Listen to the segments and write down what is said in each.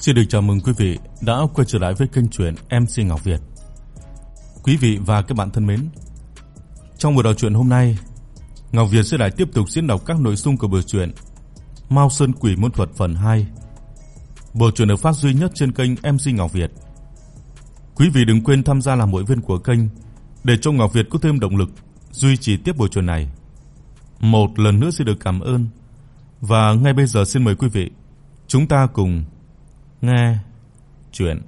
Xin được chào mừng quý vị đã quay trở lại với kênh truyện MC Ngọc Việt. Quý vị và các bạn thân mến, trong buổi đọc truyện hôm nay, Ngọc Việt sẽ lại tiếp tục diễn đọc các nội dung của buổi truyện Mao Sơn Quỷ Môn Thuật phần 2. Bộ truyện được phát duy nhất trên kênh MC Ngọc Việt. Quý vị đừng quên tham gia làm hội viên của kênh để cho Ngọc Việt có thêm động lực duy trì tiếp bộ truyện này. Một lần nữa xin được cảm ơn. Và ngay bây giờ xin mời quý vị chúng ta cùng nghe. Truyện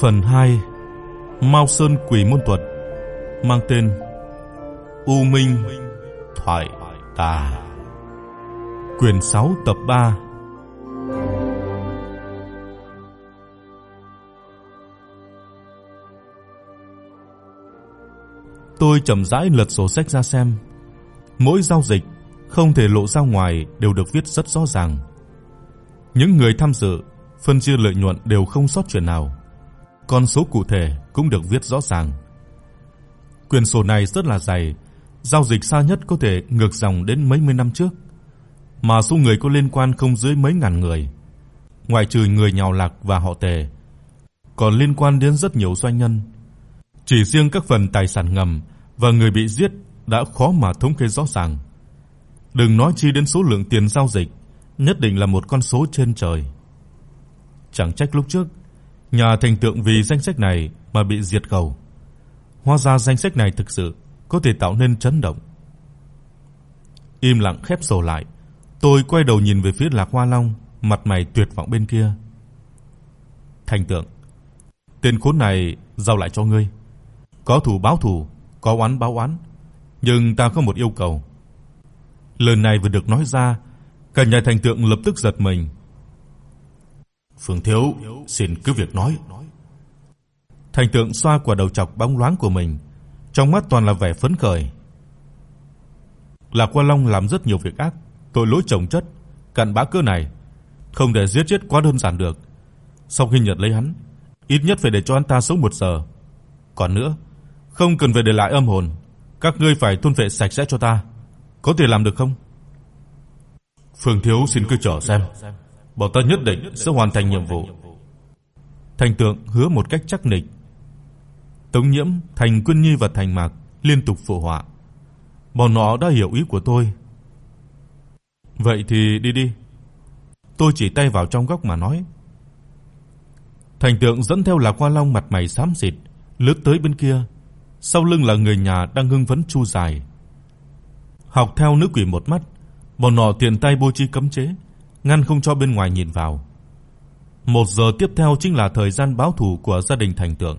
Phần 2 Mao Sơn Quỷ Môn Thuật mang tên U Minh Thoại Tà. Quyển 6 tập 3 Tôi chậm rãi lật sổ sách ra xem. Mỗi giao dịch không thể lộ ra ngoài đều được viết rất rõ ràng. Những người tham dự phân chia lợi nhuận đều không sót chuyện nào. Con số cụ thể cũng được viết rõ ràng. Quyển sổ này rất là dày, giao dịch xa nhất có thể ngược dòng đến mấy mươi năm trước, mà số người có liên quan không dưới mấy ngàn người, ngoại trừ người nhào lạc và họ Tề, còn liên quan đến rất nhiều doanh nhân. Chỉ riêng các phần tài sản ngầm và người bị giết đã khó mà thống kê rõ ràng. Đừng nói chi đến số lượng tiền giao dịch, nhất định là một con số trên trời. Chẳng trách lúc trước nhà thành tượng vì danh sách này mà bị diệt khẩu. Hóa ra danh sách này thực sự có thể tạo nên chấn động. Im lặng khép sổ lại, tôi quay đầu nhìn về phía Lạc Hoa Long, mặt mày tuyệt vọng bên kia. Thành tượng, tên khốn này giao lại cho ngươi. Có thù báo thù, có oán báo oán, nhưng ta có một yêu cầu. Lời này vừa được nói ra, cả nhà thành tượng lập tức giật mình. Phương thiếu, xin cứ việc nói. Thành tượng xoa quả đầu chọc bóng loáng của mình, trong mắt toàn là vẻ phấn khởi. Lạc Qua Long làm rất nhiều việc ác, tội lỗi chồng chất, cặn bã cỡ này, không để giết chết quá đơn giản được. Sau khi nhận lấy hắn, ít nhất phải để cho hắn ta sống một giờ. Còn nữa, không cần phải để lại âm hồn, các ngươi phải thôn vệ sạch sẽ cho ta. Có thể làm được không? Phương thiếu xin cứ chờ xem. Bọn ta nhất định sẽ hoàn thành nhiệm vụ. Thành Tượng hứa một cách chắc nịch. Tống Nhiễm, Thành Quân Nhi và Thành Mạc liên tục phụ họa. Bọn nó đã hiểu ý của tôi. Vậy thì đi đi. Tôi chỉ tay vào trong góc mà nói. Thành Tượng dẫn theo Lạc Qua Long mặt mày xám xịt, lướt tới bên kia, sau lưng là người nhà đang hưng phấn chu dài. Học theo nữ quỷ một mắt, bọn nó tiện tay bố trí cấm chế, ngăn không cho bên ngoài nhìn vào. Một giờ tiếp theo chính là thời gian báo thù của gia đình Thành Tượng.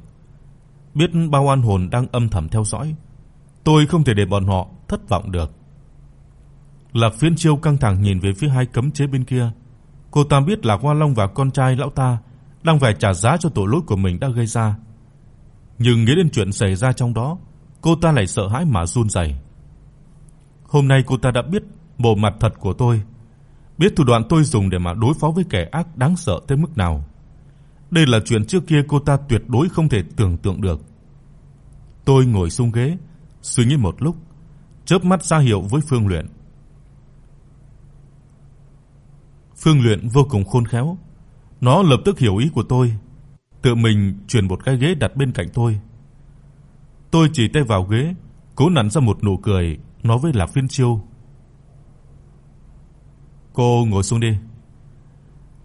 Biết bao oan hồn đang âm thầm theo dõi, tôi không thể để bọn họ thất vọng được. Lạc Phiên Chiêu căng thẳng nhìn về phía hai cấm chế bên kia. Cô ta biết là Hoa Long và con trai lão ta đang phải trả giá cho tội lỗi của mình đã gây ra. Nhưng nghĩ đến chuyện xảy ra trong đó, cô ta lại sợ hãi mà run rẩy. Hôm nay cô ta đã biết bộ mặt thật của tôi, biết thủ đoạn tôi dùng để mà đối phó với kẻ ác đáng sợ tới mức nào. Đây là chuyện trước kia cô ta tuyệt đối không thể tưởng tượng được. Tôi ngồi xuống ghế, suy nghĩ một lúc, chớp mắt ra hiệu với Phương Luyện. Phương Luyện vô cùng khôn khéo, nó lập tức hiểu ý của tôi, tự mình chuyển một cái ghế đặt bên cạnh tôi. Tôi chỉ tay vào ghế, cố nặn ra một nụ cười, nói với Lạc Phiên Chiêu. "Cô ngồi xuống đi."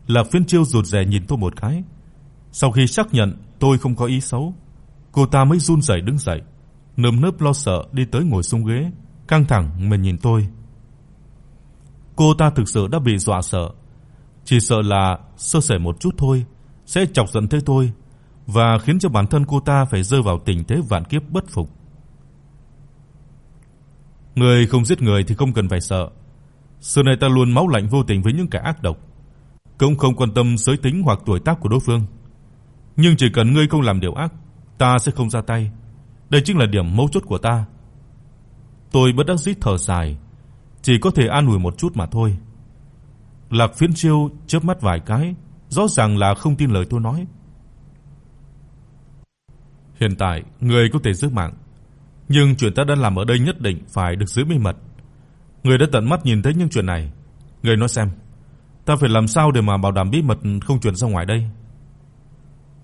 Lạc Phiên Chiêu rụt rè nhìn tôi một cái. Sau khi xác nhận tôi không có ý xấu, cô ta mới run rẩy đứng dậy, nơm nớp lo sợ đi tới ngồi xuống ghế, căng thẳng mà nhìn tôi. Cô ta thực sự đã bị dọa sợ, chỉ sợ là sơ sẩy một chút thôi sẽ chọc giận thế tôi và khiến cho bản thân cô ta phải rơi vào tình thế vạn kiếp bất phục. Người không giết người thì không cần phải sợ. Xưa nay ta luôn máu lạnh vô tình với những kẻ ác độc, cũng không quan tâm giới tính hoặc tuổi tác của đối phương. Nhưng chỉ cần ngươi không làm điều ác, ta sẽ không ra tay. Đây chính là điểm mấu chốt của ta. Tôi bất đắc dĩ thở dài, chỉ có thể an ủi một chút mà thôi. Lạc Phiến Chiêu chớp mắt vài cái, rõ ràng là không tin lời tôi nói. Hiện tại, người có thể giữ mạng, nhưng chuyện ta đang làm ở đây nhất định phải được giữ bí mật. Người đã tận mắt nhìn thấy những chuyện này, người nói xem, ta phải làm sao để mà bảo đảm bí mật không truyền ra ngoài đây?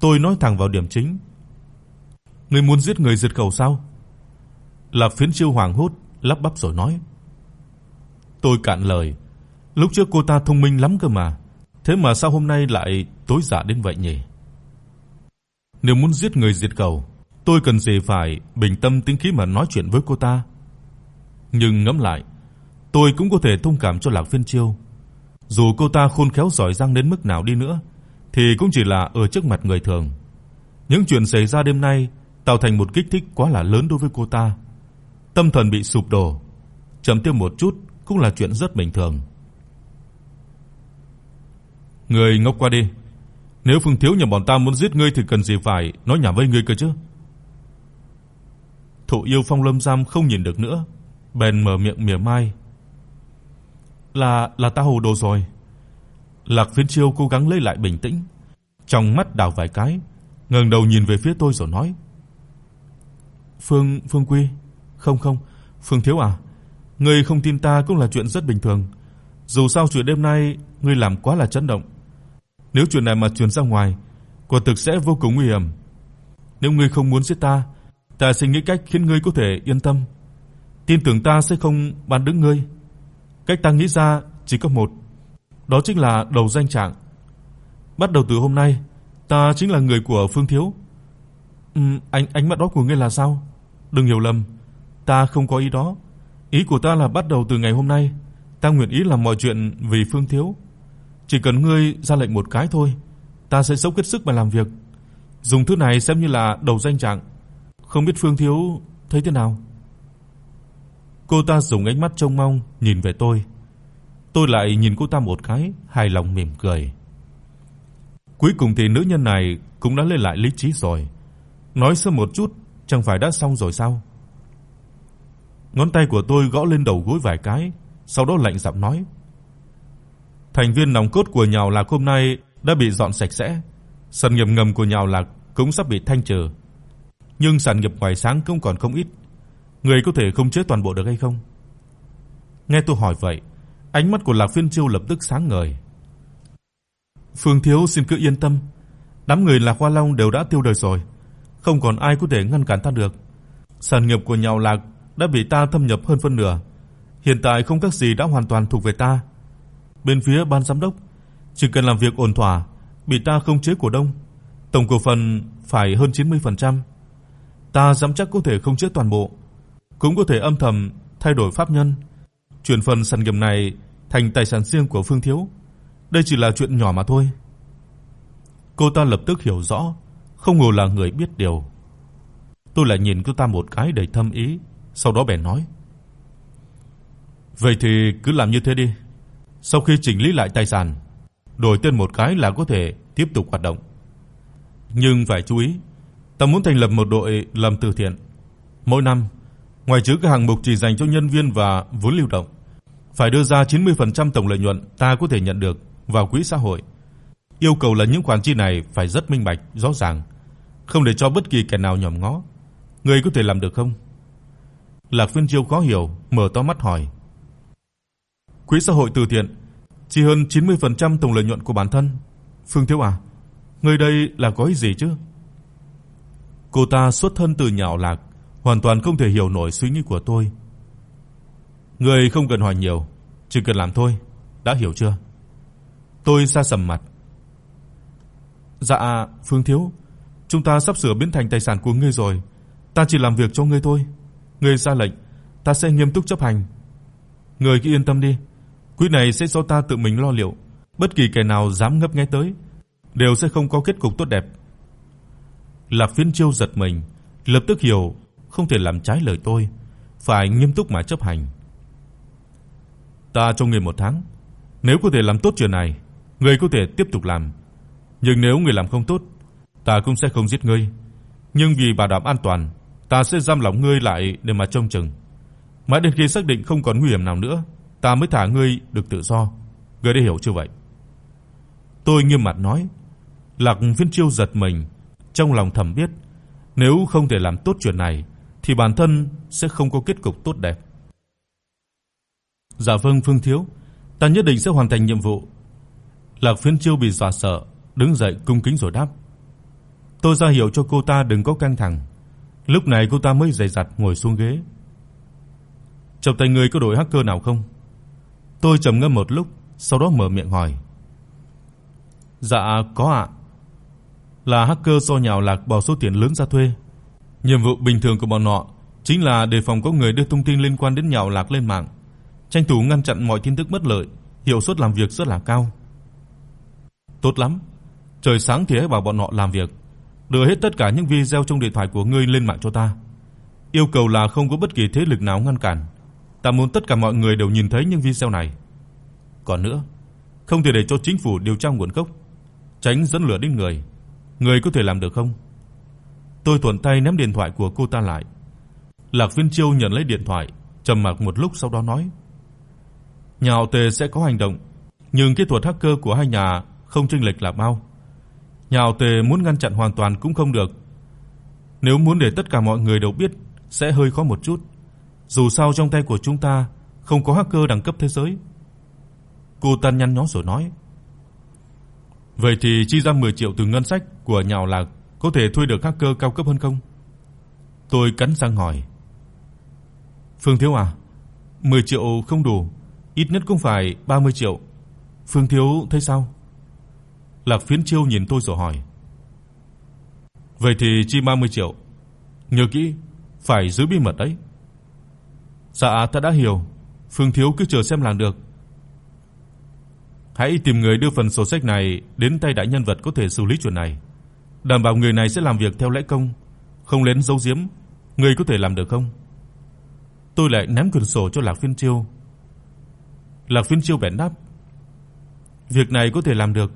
Tôi nói thẳng vào điểm chính. Ngươi muốn giết người diệt khẩu sao? Lạc Phiến Chiêu hoàng hốt, lắp bắp rồi nói. Tôi cạn lời, lúc trước cô ta thông minh lắm cơ mà, thế mà sao hôm nay lại tối dạ đến vậy nhỉ? Nếu muốn giết người diệt khẩu, tôi cần gì phải bình tâm tĩnh khí mà nói chuyện với cô ta. Nhưng ngẫm lại, tôi cũng có thể thông cảm cho Lạc Phiên Chiêu. Dù cô ta khôn khéo giỏi giang đến mức nào đi nữa thì cũng chỉ là ở trước mặt người thường. Những chuyện xảy ra đêm nay tạo thành một kích thích quá là lớn đối với cô ta. Tâm thần bị sụp đổ, chậm tiêu một chút cũng là chuyện rất bình thường. Người ngốc qua đi. Nếu Phương thiếu nhà bọn ta muốn giết ngươi thì cần gì phải nói nhảm với ngươi cơ chứ? Thụ yêu Phong Lâm Giam không nhìn được nữa, bèn mở miệng mỉa mai. Là là ta hồ đồ rồi. Lạc Phiến Chiêu cố gắng lấy lại bình tĩnh, trong mắt đảo vài cái, ngẩng đầu nhìn về phía tôi rồi nói: "Phương Phương Quy, không không, Phương thiếu à, ngươi không tin ta cũng là chuyện rất bình thường. Dù sao chuyện đêm nay ngươi làm quá là chấn động. Nếu chuyện này mà truyền ra ngoài, quả thực sẽ vô cùng nguy hiểm. Nếu ngươi không muốn giết ta, ta sẽ nghĩ cách khiến ngươi có thể yên tâm. Tin tưởng ta sẽ không bán đứng ngươi. Cách ta nghĩ ra chỉ có một, đó chính là đầu danh trạng. Bắt đầu từ hôm nay, ta chính là người của Phương thiếu. Ừm, ánh ánh mắt đó của ngươi là sao? Đừng hiểu lầm, ta không có ý đó. Ý của ta là bắt đầu từ ngày hôm nay, ta nguyện ý làm mọi chuyện vì Phương thiếu. Chỉ cần ngươi ra lệnh một cái thôi, ta sẽ dốc hết sức mà làm việc. Dùng thứ này xem như là đầu danh trạng. Không biết Phương thiếu thấy thế nào? Cô ta dùng ánh mắt trông mong nhìn về tôi. Tôi lại nhìn cô ta một cái, hài lòng mỉm cười. Cuối cùng thì nữ nhân này cũng đã lấy lại lý trí rồi. Nói sơ một chút, chẳng phải đã xong rồi sao? Ngón tay của tôi gõ lên đầu gối vài cái, sau đó lạnh giọng nói: Thành viên nòng cốt của Nhào Lạc hôm nay đã bị dọn sạch sẽ, sản nghiệp ngầm của Nhào Lạc cũng sắp bị thanh trừ. Nhưng sản nghiệp ngoài sáng cũng còn không ít, người có thể không chế toàn bộ được hay không? Nghe tôi hỏi vậy, ánh mắt của Lạc Phiên Chiêu lập tức sáng ngời. Phương thiếu xin cứ yên tâm, đám người Lạc Hoa Long đều đã tiêu đời rồi, không còn ai có thể ngăn cản ta được. Sản nghiệp của Nhào Lạc đã bị ta thâm nhập hơn phân nửa, hiện tại không các gì đã hoàn toàn thuộc về ta bên phía ban giám đốc chỉ cần làm việc ổn thỏa, bị ta khống chế cổ đông, tổng cổ phần phải hơn 90%. Ta dám chắc có thể khống chế toàn bộ, cũng có thể âm thầm thay đổi pháp nhân, chuyển phần sản nghiệp này thành tài sản riêng của Phương thiếu. Đây chỉ là chuyện nhỏ mà thôi. Cô ta lập tức hiểu rõ, không ngờ là người biết điều. Tôi lại nhìn cô ta một cái đầy thâm ý, sau đó bèn nói: "Vậy thì cứ làm như thế đi." Sau khi chỉnh lý lại tài sản, đổi tên một cái là có thể tiếp tục hoạt động. Nhưng phải chú ý, ta muốn thành lập một đội làm từ thiện. Mỗi năm, ngoài trừ các hạng mục chỉ dành cho nhân viên và vốn lưu động, phải đưa ra 90% tổng lợi nhuận ta có thể nhận được vào quỹ xã hội. Yêu cầu là những khoản chi này phải rất minh bạch, rõ ràng, không để cho bất kỳ kẻ nào nhòm ngó. Ngươi có thể làm được không? Lạc Phiên Chiêu khó hiểu, mở to mắt hỏi. Quỹ xã hội từ thiện chỉ hơn 90% tổng lợi nhuận của bản thân. Phương Thiếu à, ngươi đây là có ý gì chứ? Cô ta xuất thân từ nhạo lạc, hoàn toàn không thể hiểu nổi suy nghĩ của tôi. Ngươi không cần hỏi nhiều, chỉ cần làm thôi, đã hiểu chưa? Tôi sa sầm mặt. Dạ, Phương Thiếu, chúng ta sắp sửa biến thành tài sản của ngươi rồi, ta chỉ làm việc cho ngươi thôi. Ngươi ra lệnh, ta sẽ nghiêm túc chấp hành. Ngươi cứ yên tâm đi, Quỹ này sẽ do ta tự mình lo liệu, bất kỳ kẻ nào dám ngấp nghé tới đều sẽ không có kết cục tốt đẹp. Lạc Phiên Chiêu giật mình, lập tức hiểu không thể làm trái lời tôi, phải nghiêm túc mà chấp hành. Ta cho ngươi một tháng, nếu có thể làm tốt chuyện này, ngươi có thể tiếp tục làm, nhưng nếu ngươi làm không tốt, ta cũng sẽ không giết ngươi, nhưng vì bảo đảm an toàn, ta sẽ giam lỏng ngươi lại để mà trông chừng. Mãi đến khi xác định không còn nguy hiểm nào nữa, ta mới thả ngươi được tự do. ngươi đã hiểu chưa vậy? Tôi nghiêm mặt nói. Lạc Phiên Chiêu giật mình, trong lòng thầm biết, nếu không thể làm tốt chuyện này thì bản thân sẽ không có kết cục tốt đẹp. Dạ vâng Phương thiếu, ta nhất định sẽ hoàn thành nhiệm vụ. Lạc Phiên Chiêu bị dọa sợ, đứng dậy cung kính rồi đáp. Tôi ra hiệu cho cô ta đừng có căng thẳng. Lúc này cô ta mới dè dặt ngồi xuống ghế. "Trong tay người có đội hacker nào không?" Tôi trầm ngâm một lúc, sau đó mở miệng hỏi. "Dạ có ạ." Là hacker do nhào lạc bỏ số tiền lớn ra thuê. Nhiệm vụ bình thường của bọn họ chính là đề phòng có người đưa thông tin liên quan đến nhào lạc lên mạng, tranh thủ ngăn chặn mọi tin tức bất lợi, hiệu suất làm việc rất là cao. Tốt lắm. Trời sáng thì hãy bảo bọn họ làm việc, đưa hết tất cả những video trong điện thoại của ngươi lên mạng cho ta. Yêu cầu là không có bất kỳ thế lực nào ngăn cản. Ta muốn tất cả mọi người đều nhìn thấy những video này. Còn nữa, không thể để cho chính phủ điều tra nguồn gốc, tránh dẫn lửa đến người. Người có thể làm được không? Tôi thuận tay ném điện thoại của cô ta lại. Lạc Viên Chiêu nhận lấy điện thoại, trầm mặc một lúc sau đó nói: "Nhà họ Tề sẽ có hành động, nhưng kỹ thuật hacker của hai nhà không chênh lệch là bao. Nhà họ Tề muốn ngăn chặn hoàn toàn cũng không được. Nếu muốn để tất cả mọi người đều biết sẽ hơi khó một chút. Dù sao trong tay của chúng ta không có hacker đẳng cấp thế giới." Cô Tân nhăn nhó rồi nói: "Vậy thì chi ra 10 triệu từ ngân sách của nhà Lạc có thể thuê được hacker cao cấp hơn không?" Tôi cắn răng hỏi. "Phương Thiếu à, 10 triệu không đủ, ít nhất cũng phải 30 triệu. Phương Thiếu thấy sao?" Lạc Phiến Chiêu nhìn tôi rồi hỏi. "Vậy thì chi 30 triệu. Nhớ kỹ, phải giữ bí mật đấy." "Dạ ta đã hiểu, Phương Thiếu cứ chờ xem làm được." Hãy tìm người đưa phần sổ sách này đến tay đại nhân vật có thể xử lý chuyện này. Đảm bảo người này sẽ làm việc theo lẽ công, không lén giấu giếm, người có thể làm được không? Tôi lại ném quyển sổ cho Lạc Phiên Chiêu. Lạc Phiên Chiêu bèn đáp: "Việc này có thể làm được,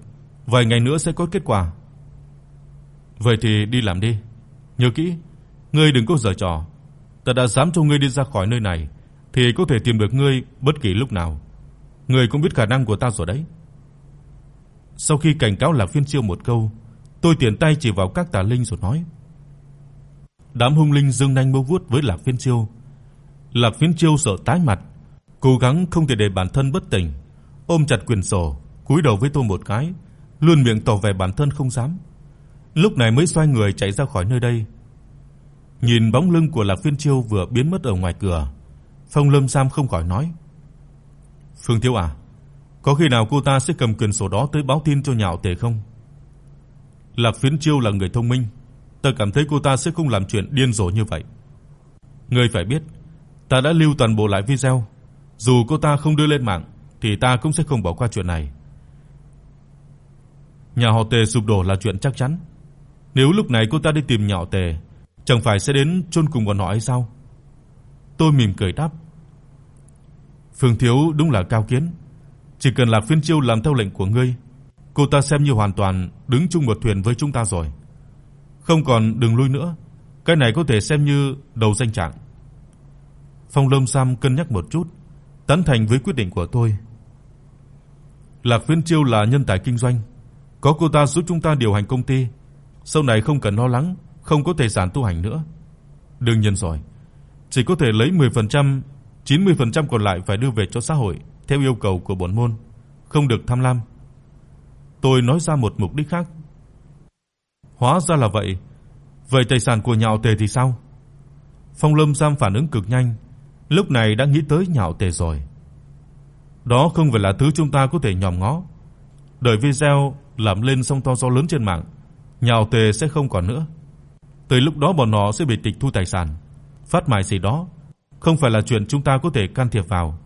vài ngày nữa sẽ có kết quả." "Vậy thì đi làm đi. Nhớ kỹ, ngươi đừng có giở trò. Ta đã dám cho ngươi đi ra khỏi nơi này thì có thể tìm được ngươi bất kỳ lúc nào." Ngươi cũng biết khả năng của ta rồi đấy. Sau khi cảnh cáo Lạc Phiên Chiêu một câu, tôi tiền tay chỉ vào các tà linh rồi nói: Đám hung linh dương nhanh múa vuốt với Lạc Phiên Chiêu. Lạc Phiên Chiêu sợ tái mặt, cố gắng không thể để bản thân bất tỉnh, ôm chặt quyển sổ, cúi đầu với tôi một cái, luôn miệng tỏ vẻ bản thân không dám. Lúc này mới xoay người chạy ra khỏi nơi đây. Nhìn bóng lưng của Lạc Phiên Chiêu vừa biến mất ở ngoài cửa, Phong Lâm Sam không khỏi nói: Phương Thiếu à, có khi nào cô ta sẽ cầm quyển sổ đó tới báo tin cho nhà họ Tề không? Lạc Phiến Chiêu là người thông minh, ta cảm thấy cô ta sẽ không làm chuyện điên rồ như vậy. Ngươi phải biết, ta đã lưu toàn bộ lại video, dù cô ta không đưa lên mạng thì ta cũng sẽ không bỏ qua chuyện này. Nhà họ Tề sụp đổ là chuyện chắc chắn. Nếu lúc này cô ta đi tìm nhà họ Tề, chẳng phải sẽ đến chôn cùng bọn họ hay sao? Tôi mỉm cười đáp, Phương thiếu đúng là cao kiến, chỉ cần là Phiên Chiêu làm theo lệnh của ngươi, cô ta xem như hoàn toàn đứng chung một thuyền với chúng ta rồi. Không còn đường lui nữa, cái này có thể xem như đầu danh trạng. Phong Lâm Sam cân nhắc một chút, tán thành với quyết định của tôi. Lạc Phiên Chiêu là nhân tài kinh doanh, có cô ta giúp chúng ta điều hành công ty, sau này không cần lo lắng không có tài sản tu hành nữa. Đương nhiên rồi, chỉ có thể lấy 10% 90% còn lại phải đưa về cho xã hội theo yêu cầu của bổn môn, không được tham lam. Tôi nói ra một mục đích khác. Hóa ra là vậy. Vậy tài sản của nhạo tề thì sao? Phong Lâm Sam phản ứng cực nhanh, lúc này đã nghĩ tới nhạo tề rồi. Đó không phải là thứ chúng ta có thể nhòm ngó. Đợi video làm lên sóng to gió lớn trên mạng, nhạo tề sẽ không còn nữa. Tới lúc đó bọn nó sẽ bị tịch thu tài sản, phát mại gì đó không phải là chuyện chúng ta có thể can thiệp vào.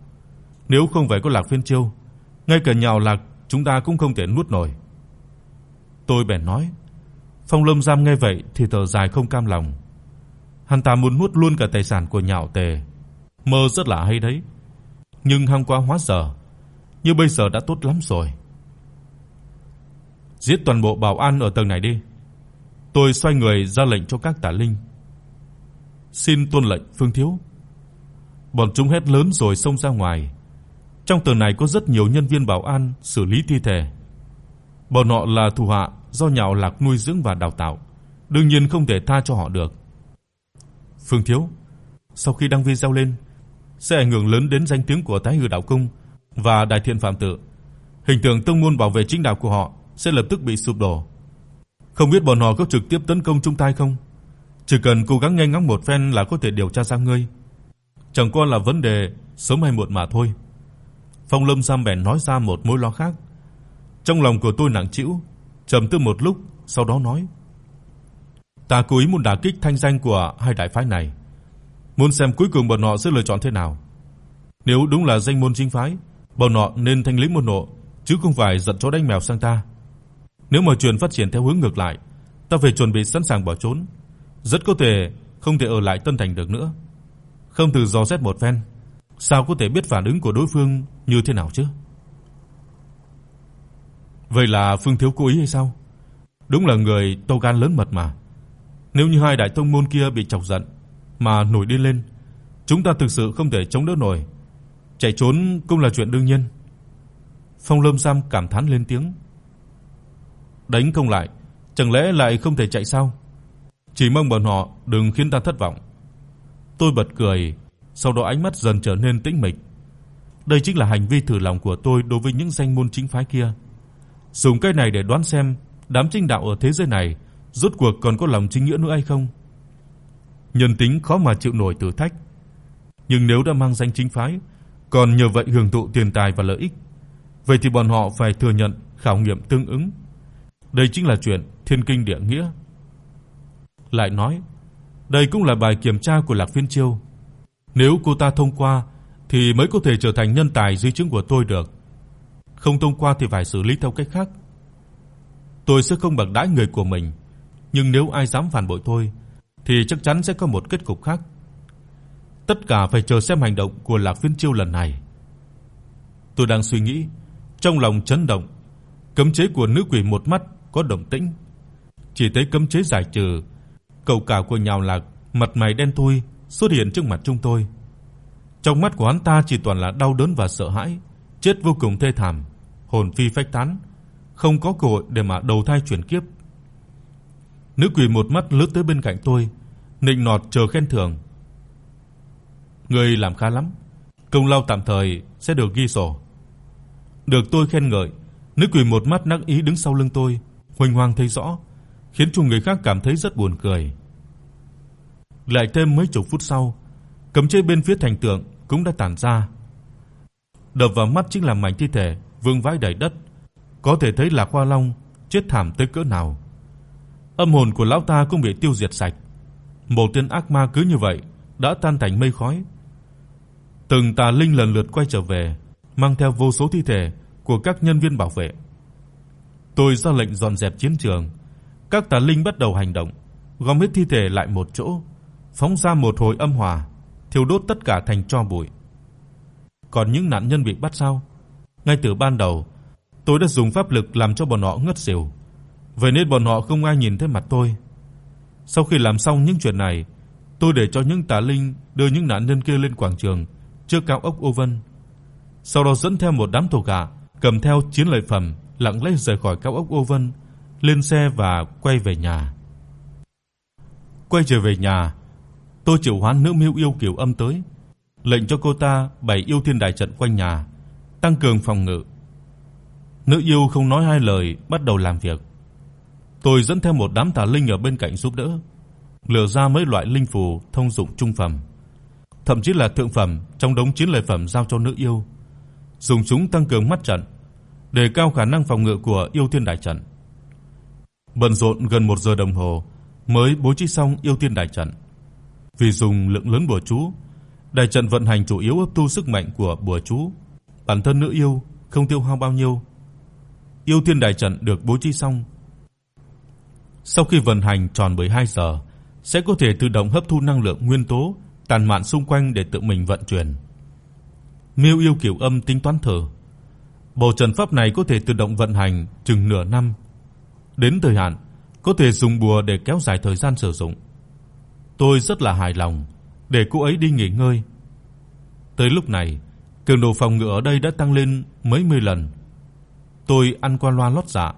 Nếu không phải có Lạc Phiên Chiêu, ngay cả nhào Lạc chúng ta cũng không thể nuốt nổi." Tôi bèn nói. Phong Lâm Giam nghe vậy thì thở dài không cam lòng. Hắn ta muốn nuốt luôn cả tài sản của Nhạo Tề. Mơ rất là hay đấy. Nhưng hăng quá hóa dở, như bây giờ đã tốt lắm rồi. Giết toàn bộ bảo an ở tầng này đi. Tôi xoay người ra lệnh cho các tả linh. Xin tuân lệnh Phương thiếu. Bọn chúng hét lớn rồi xông ra ngoài. Trong tầng này có rất nhiều nhân viên bảo an xử lý thi thể. Bọn họ là thủ hạ do Nhạo Lạc nuôi dưỡng và đào tạo, đương nhiên không thể tha cho họ được. Phương Thiếu, sau khi đăng video lên sẽ ảnh hưởng lớn đến danh tiếng của Thái Hư đạo cung và Đại Thiện Phạm Tự. Hình tượng tông môn bảo vệ chính đạo của họ sẽ lập tức bị sụp đổ. Không biết bọn họ có trực tiếp tấn công chúng ta không? Chỉ cần cố gắng nghe ngóng một phen là có thể điều tra ra ngươi. Chẳng qua là vấn đề sớm hay muộn mà thôi. Phong Lâm Sam bèn nói ra một mối lo khác. Trong lòng của tôi nặng trĩu, trầm tư một lúc, sau đó nói: "Ta cố ý muốn đả kích thanh danh của hai đại phái này, muốn xem cuối cùng bọn họ sẽ lựa chọn thế nào. Nếu đúng là danh môn chính phái, bọn họ nên thanh lý môn hộ, chứ không phải giận chó đánh mèo sang ta. Nếu mà chuyện phát triển theo hướng ngược lại, ta phải chuẩn bị sẵn sàng bỏ trốn, rất có thể không thể ở lại Tân Thành được nữa. Không từ dò xét một phen, sao có thể biết phản ứng của đối phương như thế nào chứ?" Vậy là Phương thiếu cố ý hay sao? Đúng là người to gan lớn mật mà. Nếu như hai đại tông môn kia bị chọc giận mà nổi điên lên, chúng ta thực sự không thể chống đỡ nổi. Chạy trốn cũng là chuyện đương nhiên. Phong Lâm Sam cảm thán lên tiếng. Đánh không lại, chẳng lẽ lại không thể chạy sao? Chỉ mong bọn họ đừng khiến ta thất vọng. Tôi bật cười, sau đó ánh mắt dần trở nên tĩnh mịch. Đây chính là hành vi thử lòng của tôi đối với những danh môn chính phái kia dùng cái này để đoán xem đám chính đạo ở thế giới này rốt cuộc còn có lòng chính nghĩa nữa hay không. Nhân tính khó mà chịu nổi thử thách. Nhưng nếu đã mang danh chính phái, còn nhờ vậy hưởng thụ tiền tài và lợi ích, vậy thì bọn họ phải thừa nhận khảo nghiệm tương ứng. Đây chính là chuyện thiên kinh địa nghĩa. Lại nói, đây cũng là bài kiểm tra của Lạc Phiên Chiêu. Nếu cô ta thông qua thì mới có thể trở thành nhân tài dưới trướng của tôi được không thông qua thì phải xử lý theo cách khác. Tôi sẽ không bạc đãi người của mình, nhưng nếu ai dám phản bội tôi thì chắc chắn sẽ có một kết cục khác. Tất cả phải chờ xem hành động của Lạc Phiên Chiêu lần này. Tôi đang suy nghĩ, trong lòng chấn động, cấm chế của nữ quỷ một mắt có động tĩnh. Chỉ thấy cấm chế giải trừ, cậu cả của Nhào Lạc mặt mày đen thui xuất hiện trước mặt chúng tôi. Trong mắt của hắn ta chỉ toàn là đau đớn và sợ hãi chết vô cùng thê thảm, hồn phi phách tán, không có cơ hội để mà đầu thai chuyển kiếp. Nữ quỷ một mắt lướt tới bên cạnh tôi, nịnh nọt chờ khen thưởng. Ngươi làm khá lắm, công lao tạm thời sẽ được ghi sổ. Được tôi khen ngợi, nữ quỷ một mắt nắc ý đứng sau lưng tôi, huỳnh hoang thấy rõ, khiến cho người khác cảm thấy rất buồn cười. Lại thêm mấy chục phút sau, cấm chế bên phía thành tượng cũng đã tản ra đập vào mắt chính là mảnh thi thể vương vãi đầy đất, có thể thấy là hoa Long chết thảm tới cỡ nào. Âm hồn của lão ta cũng bị tiêu diệt sạch. Một tên ác ma cứ như vậy đã tan thành mây khói. Từng tà linh lần lượt quay trở về, mang theo vô số thi thể của các nhân viên bảo vệ. Tôi ra lệnh dọn dẹp chiến trường, các tà linh bắt đầu hành động, gom hết thi thể lại một chỗ, phóng ra một hồi âm hỏa, thiêu đốt tất cả thành tro bụi. Còn những nạn nhân bị bắt sau Ngay từ ban đầu, tôi đã dùng pháp lực làm cho bọn họ ngất xỉu. Vậy nên bọn họ không ai nhìn thấy mặt tôi. Sau khi làm xong những chuyện này, tôi để cho những tà linh đưa những nạn nhân kia lên quảng trường trước cao ốc Ô Vân. Sau đó dẫn theo một đám thuộc hạ cầm theo chiến lợi phẩm, lặng lẽ rời khỏi cao ốc Ô Vân, lên xe và quay về nhà. Quay trở về nhà, tôi triệu hoán nữ miêu yêu kiều âm tới lệnh cho cô ta bày yêu thiên đại trận quanh nhà, tăng cường phòng ngự. Nữ yêu không nói hai lời, bắt đầu làm việc. Tôi dẫn theo một đám tà linh ở bên cạnh giúp đỡ, lựa ra mấy loại linh phù thông dụng trung phẩm, thậm chí là thượng phẩm trong đống chiến lợi phẩm giao cho nữ yêu, dùng chúng tăng cường mắt trận, đề cao khả năng phòng ngự của yêu thiên đại trận. Bận rộn gần 1 giờ đồng hồ mới bố trí xong yêu thiên đại trận. Vì dùng lượng lớn bùa chú Đại trận vận hành chủ yếu hấp thu sức mạnh của bùa chú, bản thân nữ yêu không tiêu hao bao nhiêu. Yêu Thiên đại trận được bố trí xong. Sau khi vận hành tròn 12 giờ, sẽ có thể tự động hấp thu năng lượng nguyên tố tàn mạn xung quanh để tự mình vận chuyển. Miêu yêu Kiều Âm tính toán thử. Bộ trận pháp này có thể tự động vận hành chừng nửa năm. Đến thời hạn, có thể dùng bùa để kéo dài thời gian sử dụng. Tôi rất là hài lòng để cô ấy đi nghỉ ngơi. Tới lúc này, Cường độ phòng ngự ở đây đã tăng lên mấy mươi lần. Tôi ăn qua loa lót dạ,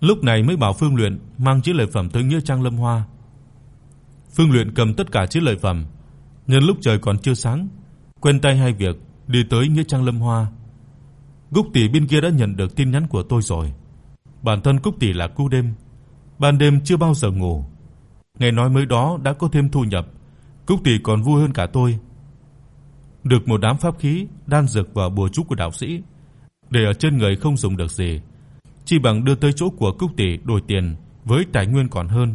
lúc này mới bảo Phương Luyện mang chiếc lợi phẩm tới nghĩa trang Lâm Hoa. Phương Luyện cầm tất cả chiếc lợi phẩm, nhân lúc trời còn chưa sáng, quên tay hai việc, đi tới nghĩa trang Lâm Hoa. Cúc tỷ bên kia đã nhận được tin nhắn của tôi rồi. Bản thân Cúc tỷ là cu đêm, ban đêm chưa bao giờ ngủ. Nghe nói mới đó đã có thêm thu nhập, Cúc tỷ còn vui hơn cả tôi. Được một đám pháp khí, đan dược và bùa chú của đạo sĩ, để ở trên người không dùng được gì, chỉ bằng đưa tới chỗ của Cúc tỷ đổi tiền với tài nguyên còn hơn.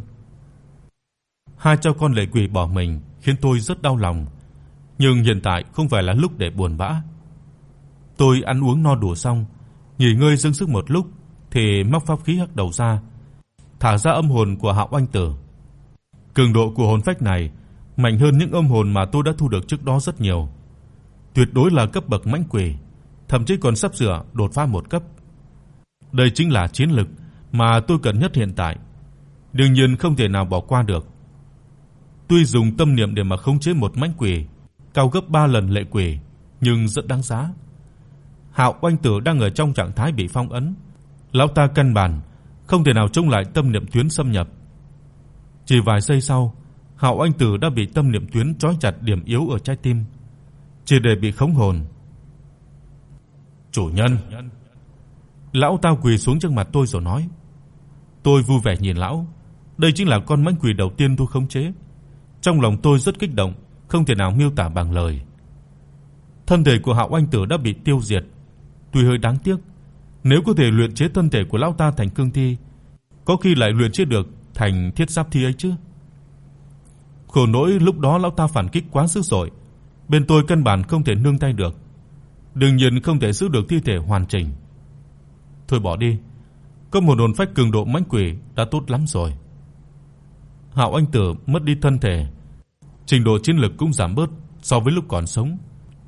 Hai cha con lệ quỷ bỏ mình khiến tôi rất đau lòng, nhưng hiện tại không phải là lúc để buồn bã. Tôi ăn uống no đủ xong, nghỉ ngơi dưỡng sức một lúc thì móc pháp khí hắc đầu ra, thả ra âm hồn của Hạo Anh Tử. Cường độ của hồn phách này mạnh hơn những âm hồn mà tôi đã thu được trước đó rất nhiều. Tuyệt đối là cấp bậc mãnh quỷ, thậm chí còn sắp sửa đột phá một cấp. Đây chính là chiến lực mà tôi cần nhất hiện tại, đương nhiên không thể nào bỏ qua được. Tuy dùng tâm niệm để mà khống chế một mãnh quỷ cao gấp 3 lần lệ quỷ, nhưng rất đáng giá. Hạo Oanh Tử đang ở trong trạng thái bị phong ấn, lão ta căn bản không thể nào chống lại tâm niệm tuyến xâm nhập. Chỉ vài giây sau, Hạo Anh Tử đã bị tâm niệm tuyến trói chặt điểm yếu ở trái tim, chỉ để bị khống hồn. "Chủ nhân." Lão ta quỳ xuống trước mặt tôi rồi nói. Tôi vui vẻ nhìn lão, đây chính là con mãnh quỷ đầu tiên tôi khống chế. Trong lòng tôi rất kích động, không thể nào miêu tả bằng lời. Thân thể của Hạo Anh Tử đã bị tiêu diệt, tuy hơi đáng tiếc, nếu có thể luyện chế thân thể của lão ta thành cương thi, có khi lại luyện chế được thành thiết giáp thi ấy chứ. Khổ nỗi lúc đó lão ta phản kích quá sức rồi, bên tôi căn bản không thể nương tay được. Đương nhiên không thể giữ được thi thể hoàn chỉnh. Thôi bỏ đi, có một hồn phách cường độ mãnh quỷ đã tốt lắm rồi. Hạo Anh Tử mất đi thân thể, trình độ chiến lực cũng giảm bớt so với lúc còn sống,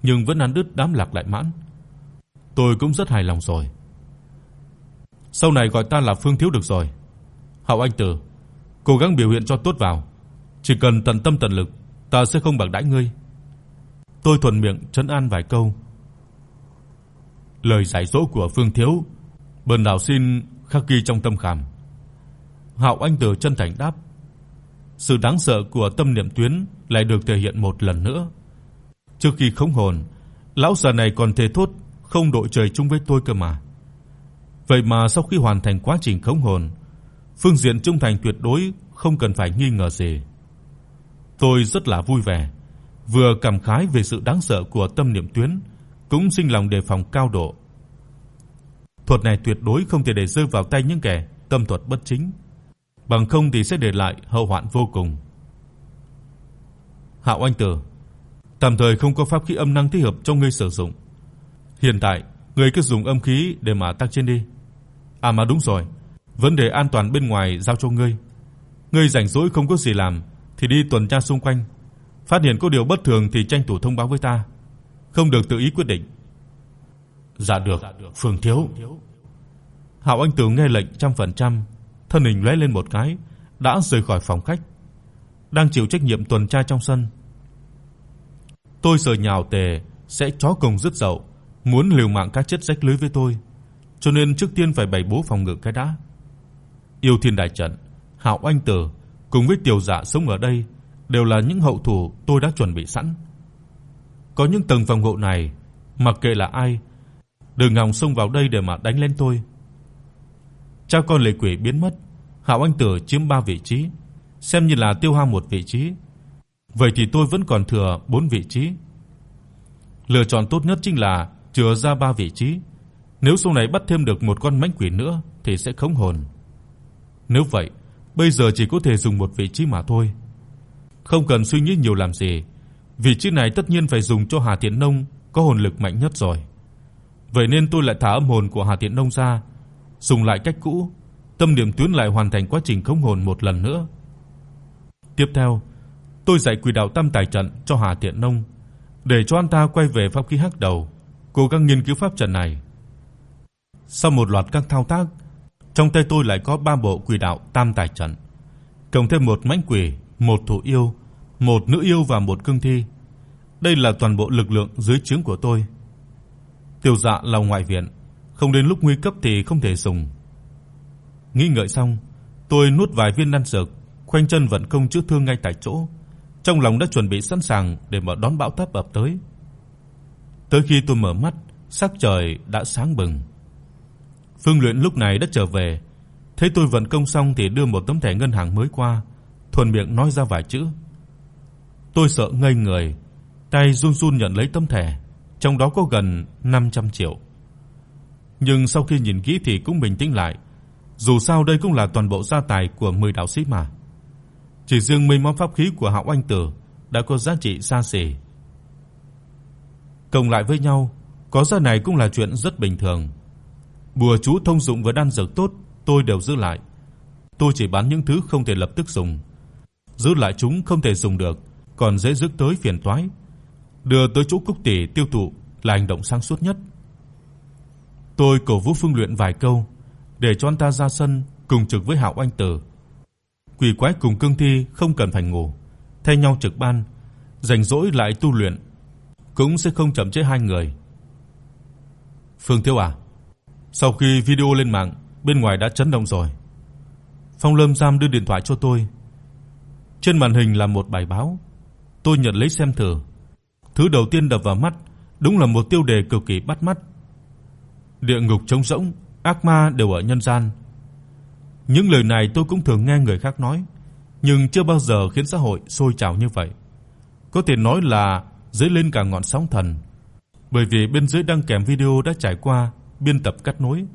nhưng vẫn ăn đứt đám lạc lại mãn. Tôi cũng rất hài lòng rồi. Sau này gọi ta là Phương thiếu được rồi. Hạo Anh Tử, cố gắng biểu hiện cho tốt vào, chỉ cần tận tâm tận lực, ta sẽ không bạc đãi ngươi. Tôi thuận miệng trấn an vài câu. Lời giải dỗ của Phương thiếu, Bần đạo xin khắc ghi trong tâm khảm. Hạo Anh Tử chân thành đáp. Sự đáng sợ của tâm niệm tuyến lại được thể hiện một lần nữa. Trước khi khống hồn, lão già này còn thề thốt không đội trời chung với tôi cơ mà. Vậy mà sau khi hoàn thành quá trình khống hồn, phương diện trung thành tuyệt đối không cần phải nghi ngờ gì. Tôi rất là vui vẻ, vừa cảm khái về sự đáng sợ của tâm niệm tuyến, cũng sinh lòng đề phòng cao độ. Thuật này tuyệt đối không thể để rơi vào tay những kẻ tâm thuật bất chính, bằng không thì sẽ để lại hậu hoạn vô cùng. Hạo Anh Tử, tạm thời không có pháp khí âm năng thích hợp cho ngươi sử dụng. Hiện tại, ngươi cứ dùng âm khí để mà tăng trên đi. À mà đúng rồi, vấn đề an toàn bên ngoài giao cho ngươi. Ngươi rảnh rỗi không có gì làm thì đi tuần tra xung quanh, phát hiện có điều bất thường thì tranh thủ thông báo với ta, không được tự ý quyết định. Dạ được, Phương thiếu. Hạo Anh Tường nghe lệnh trăm phần trăm, thân hình lóe lên một cái, đã rời khỏi phòng khách, đang chịu trách nhiệm tuần tra trong sân. Tôi sợ nhào tề sẽ chó cùng rứt dậu, muốn liều mạng cá chết rách lưới với tôi, cho nên trước tiên phải bày bố phòng ngự cái đã. Yêu Thiên đại trận, Hạo Anh Tử cùng với Tiểu Dạ sống ở đây đều là những hậu thủ tôi đã chuẩn bị sẵn. Có những tầng phòng hộ này, mặc kệ là ai, đừng hòng xông vào đây để mà đánh lên tôi. Cha con lệ quỷ biến mất, Hạo Anh Tử chiếm 3 vị trí, xem như là tiêu hao một vị trí. Vậy thì tôi vẫn còn thừa 4 vị trí. Lựa chọn tốt nhất chính là chừa ra ba vị trí. Nếu sau này bắt thêm được một con mãnh quỷ nữa thì sẽ khống hồn. Nếu vậy, bây giờ chỉ có thể dùng một vị trí mà thôi. Không cần suy nghĩ nhiều làm gì, vị trí này tất nhiên phải dùng cho Hà Tiễn Nông có hồn lực mạnh nhất rồi. Vậy nên tôi lại thả âm hồn của Hà Tiễn Nông ra, dùng lại cách cũ, tâm niệm tuyến lại hoàn thành quá trình khống hồn một lần nữa. Tiếp theo, tôi dạy Quỷ đạo Tam Tài trận cho Hà Tiễn Nông, để cho anh ta quay về pháp khí hắc đầu, cố gắng nghiên cứu pháp trận này. Sau một loạt các thao tác, trong tay tôi lại có ba bộ Quỷ đạo Tam Tài trận, cộng thêm một mãnh quỷ, một thủ yêu, một nữ yêu và một cương thi. Đây là toàn bộ lực lượng dưới trướng của tôi. Tiểu Dạ là ngoại viện, không đến lúc nguy cấp thì không thể dùng. Nghĩ ngợi xong, tôi nuốt vài viên đan dược, khoanh chân vận công chữa thương ngay tại chỗ, trong lòng đã chuẩn bị sẵn sàng để mà đón bão táp ập tới. Tới khi tôi mở mắt, sắc trời đã sáng bừng. Phương Luyện lúc này đã trở về, thấy tôi vận công xong thì đưa một tấm thẻ ngân hàng mới qua, thuần miệng nói ra vài chữ. Tôi sợ ngây người, tay run run nhận lấy tấm thẻ, trong đó có gần 500 triệu. Nhưng sau khi nhìn kỹ thì cũng bình tĩnh lại, dù sao đây cũng là toàn bộ gia tài của 10 đạo sĩ mà. Chỉ riêng mấy món pháp khí của Hạo Anh Tử đã có giá trị xa xỉ. Cộng lại với nhau, có giá này cũng là chuyện rất bình thường. Bùa chú thông dụng và đan dược tốt, tôi đều giữ lại. Tôi chỉ bán những thứ không thể lập tức dùng. Giữ lại chúng không thể dùng được, còn dễ rước tới phiền toái. Đưa tới chỗ Cúc tỷ tiêu thụ là hành động sáng suốt nhất. Tôi cổ vũ Phương Luyện vài câu, để cho anh ta ra sân cùng trực với Hạo Anh Tử. Quỷ quái cùng cương thi không cần phải ngủ, thay nhau trực ban, rảnh rỗi lại tu luyện, cũng sẽ không chậm trễ hai người. Phương Thiếu à, sau khi video lên mạng, bên ngoài đã chấn động rồi. Phong Lâm Sam đưa điện thoại cho tôi. Trên màn hình là một bài báo. Tôi nhận lấy xem thử. Thứ đầu tiên đập vào mắt đúng là một tiêu đề cực kỳ bắt mắt. Địa ngục trống rỗng, ác ma đều ở nhân gian. Những lời này tôi cũng thường nghe người khác nói, nhưng chưa bao giờ khiến xã hội sôi trào như vậy. Có thể nói là dấy lên cả ngọn sóng thần, bởi vì bên dưới đăng kèm video đã trải qua biên tập cắt nối.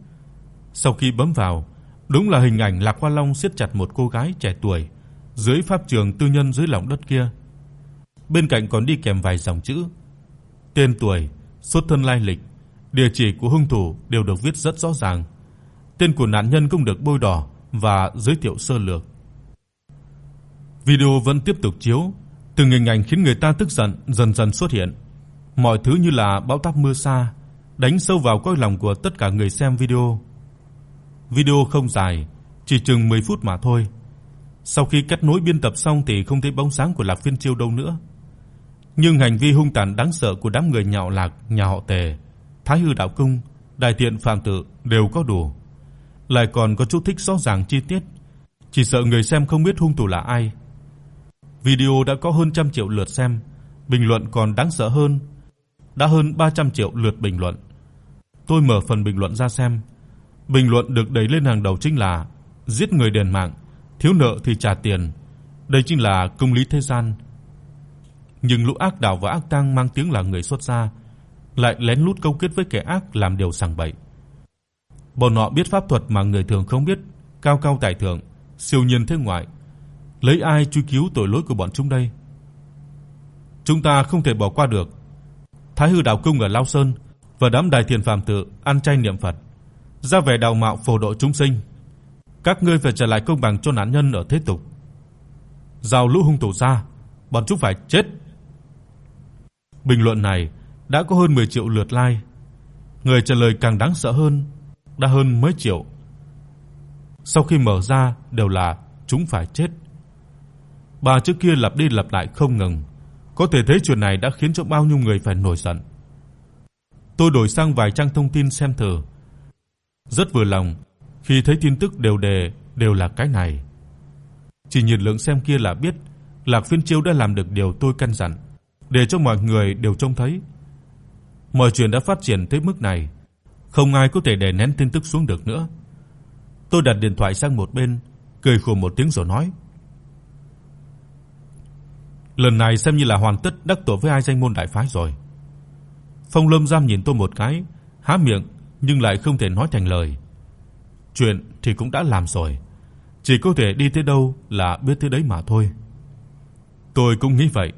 Sau khi bấm vào, đúng là hình ảnh Lạc Hoa Long siết chặt một cô gái trẻ tuổi dưới pháp trường tư nhân dưới lòng đất kia. Bên cạnh còn đi kèm vài dòng chữ: tên tuổi, xuất thân lai lịch, địa chỉ của hung thủ đều được viết rất rõ ràng. Tên của nạn nhân cũng được bôi đỏ và giới thiệu sơ lược. Video vẫn tiếp tục chiếu, từng hình ảnh khiến người ta tức giận dần dần xuất hiện. Mọi thứ như là bão táp mưa sa, đánh sâu vào cõi lòng của tất cả người xem video. Video không dài, chỉ chừng 10 phút mà thôi. Sau khi cắt nối biên tập xong thì không thấy bóng dáng của Lạc Phiên Chiêu đâu nữa. Nhưng hành vi hung tàn đáng sợ của đám người nhạo Lạc nhà họ Tề, Thái Hư đạo cung, Đại Thiện Phạm Tự đều có đủ. Lại còn có chút thích rõ ràng chi tiết, chỉ sợ người xem không biết hung thủ là ai. Video đã có hơn trăm triệu lượt xem, bình luận còn đáng sợ hơn, đã hơn 300 triệu lượt bình luận. Tôi mở phần bình luận ra xem. Bình luận được đẩy lên hàng đầu chính là giết người đền mạng, thiếu nợ thì trả tiền. Đây chính là công lý thế gian. Nhưng lũ ác đạo và ác tăng mang tiếng là người xuất gia, lại lén lút câu kết với kẻ ác làm điều sằng bậy. Bọn họ biết pháp thuật mà người thường không biết, cao cao tại thượng, siêu nhiên thế ngoại. Lấy ai truy cứu tội lỗi của bọn chúng đây? Chúng ta không thể bỏ qua được. Thái Hư đạo cung ở Lao Sơn và đám đại thiền phàm tự ăn chay niệm Phật, ra vẻ đạo mạo phổ độ chúng sinh. Các ngươi phải trả lại công bằng cho nạn nhân ở thế tục. Giao lũ hung thủ ra, bọn chúng phải chết. Bình luận này đã có hơn 10 triệu lượt like. Người trả lời càng đáng sợ hơn, đã hơn mấy triệu. Sau khi mở ra đều là chúng phải chết. Bà trước kia lặp đi lặp lại không ngừng, có thể thấy chuyện này đã khiến cho bao nhiêu người phải nổi giận. Tôi đổi sang vài trang thông tin xem thử. Rất vừa lòng khi thấy tin tức đều đề đều là cái này. Chỉ nhìn lượng xem kia là biết Lạc Phiên Chiêu đã làm được điều tôi căn dặn, để cho mọi người đều trông thấy. Mọi chuyện đã phát triển tới mức này, không ai có thể đè nén tin tức xuống được nữa. Tôi đặt điện thoại sang một bên, cười khổ một tiếng rồi nói: Lần này xem như là hoàn tất đắc tội với ai danh môn đại phái rồi. Phong Lâm Giam nhìn tôi một cái, há miệng nhưng lại không thể nói thành lời. Chuyện thì cũng đã làm rồi, chỉ có thể đi tới đâu là biết tới đấy mà thôi. Tôi cũng nghĩ vậy.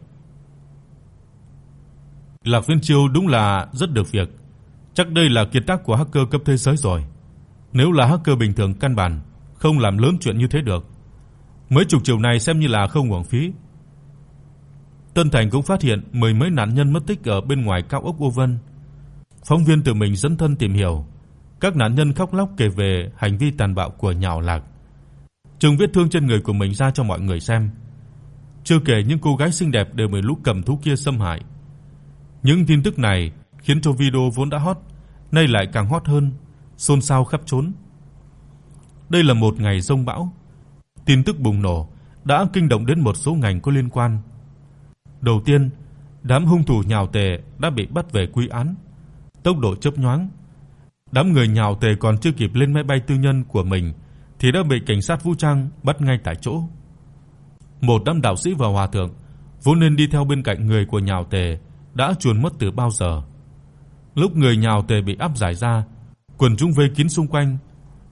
Lạc Viên Chiêu đúng là rất được việc, chắc đây là kiệt tác của hacker cấp thế giới rồi. Nếu là hacker bình thường căn bản không làm lớn chuyện như thế được. Mấy chục triệu này xem như là không uổng phí. Tân Thành cũng phát hiện mười mấy nạn nhân mất tích ở bên ngoài cao ốc Ô Vân. Phóng viên tự mình dẫn thân tìm hiểu, các nạn nhân khóc lóc kể về hành vi tàn bạo của Nhạo Lạc. Trừng vết thương trên người của mình ra cho mọi người xem. Chưa kể những cô gái xinh đẹp đều bị lũ cầm thú kia xâm hại. Những tin tức này khiến cho video vốn đã hot nay lại càng hot hơn, xôn xao khắp trốn. Đây là một ngày rông bão. Tin tức bùng nổ đã kinh động đến một số ngành có liên quan. Đầu tiên, đám hung thủ nhào tề đã bị bắt về quy án. Tốc độ chớp nhoáng. Đám người nhào tề còn chưa kịp lên máy bay tư nhân của mình thì đã bị cảnh sát vũ trang bắt ngay tại chỗ. Một đám đạo sĩ và hòa thượng vốn nên đi theo bên cạnh người của nhào tề đã chuồn mất từ bao giờ. Lúc người nhào tề bị áp giải ra, quần chúng vây kín xung quanh,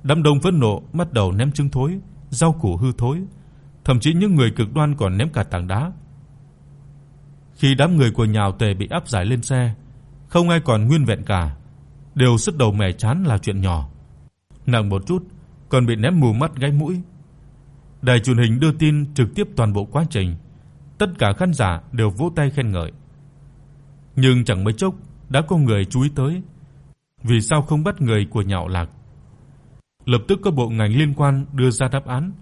đám đông phẫn nộ bắt đầu ném trứng thối, rau củ hư thối, thậm chí những người cực đoan còn ném cả tảng đá. Khi đám người của nhào tề bị áp giải lên xe, không ai còn nguyên vẹn cả, đều sứt đầu mẻ chán là chuyện nhỏ. Nặng một chút còn bị ném mù mắt gáy mũi. Đài truyền hình đưa tin trực tiếp toàn bộ quá trình, tất cả khán giả đều vỗ tay khen ngợi. Nhưng chẳng mấy chốc đã có người chú ý tới, vì sao không bắt người của Nhạo Lạc? Lập tức có bộ ngành liên quan đưa ra đáp án.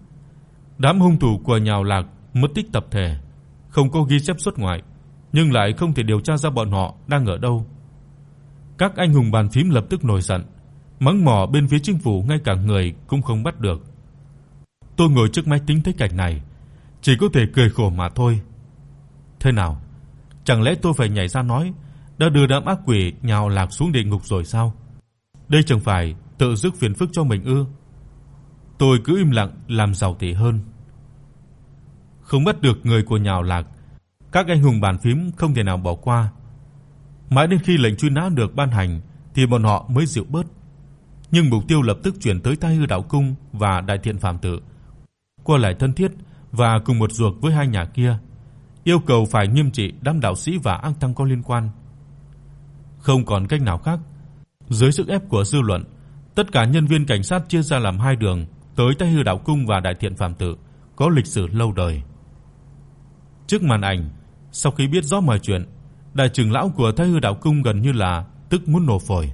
Đám hung thủ của Nhạo Lạc mất tích tập thể, không có ghi chép xuất ngoại, nhưng lại không thể điều tra ra bọn họ đang ở đâu. Các anh hùng bàn phím lập tức nổi giận, mắng mỏ bên phía chính phủ ngay cả người cũng không bắt được. Tôi ngồi trước máy tính thấy cảnh này, chỉ có thể cười khổ mà thôi. Thế nào? Chẳng lẽ tôi phải nhảy ra nói đã đưa đám ác quỷ nhào lạc xuống địa ngục rồi sao? Đây chẳng phải tự rước phiền phức cho mình ư? Tôi cứ im lặng làm giàu tỷ hơn. Không bắt được người của nhào lạc, các anh hùng bàn phím không thể nào bỏ qua. Mãi đến khi lệnh truy nã được ban hành thì bọn họ mới dịu bớt. Nhưng mục tiêu lập tức chuyển tới Thái Hư đạo cung và Đại Thiện Phạm Tự. Qua lại thân thiết và cùng một ruột với hai nhà kia, yêu cầu phải nghiêm trị đám đạo sĩ và ác tăng có liên quan. Không còn cách nào khác, dưới sức ép của dư luận, tất cả nhân viên cảnh sát chia ra làm hai đường, tới Tây Hư đạo cung và Đại Thiện Phạm Tự, có lịch sử lâu đời. Trước màn ảnh, sau khi biết rõ mọi chuyện, đại trưởng lão của Thái Hư đạo cung gần như là tức muốn nổ phổi.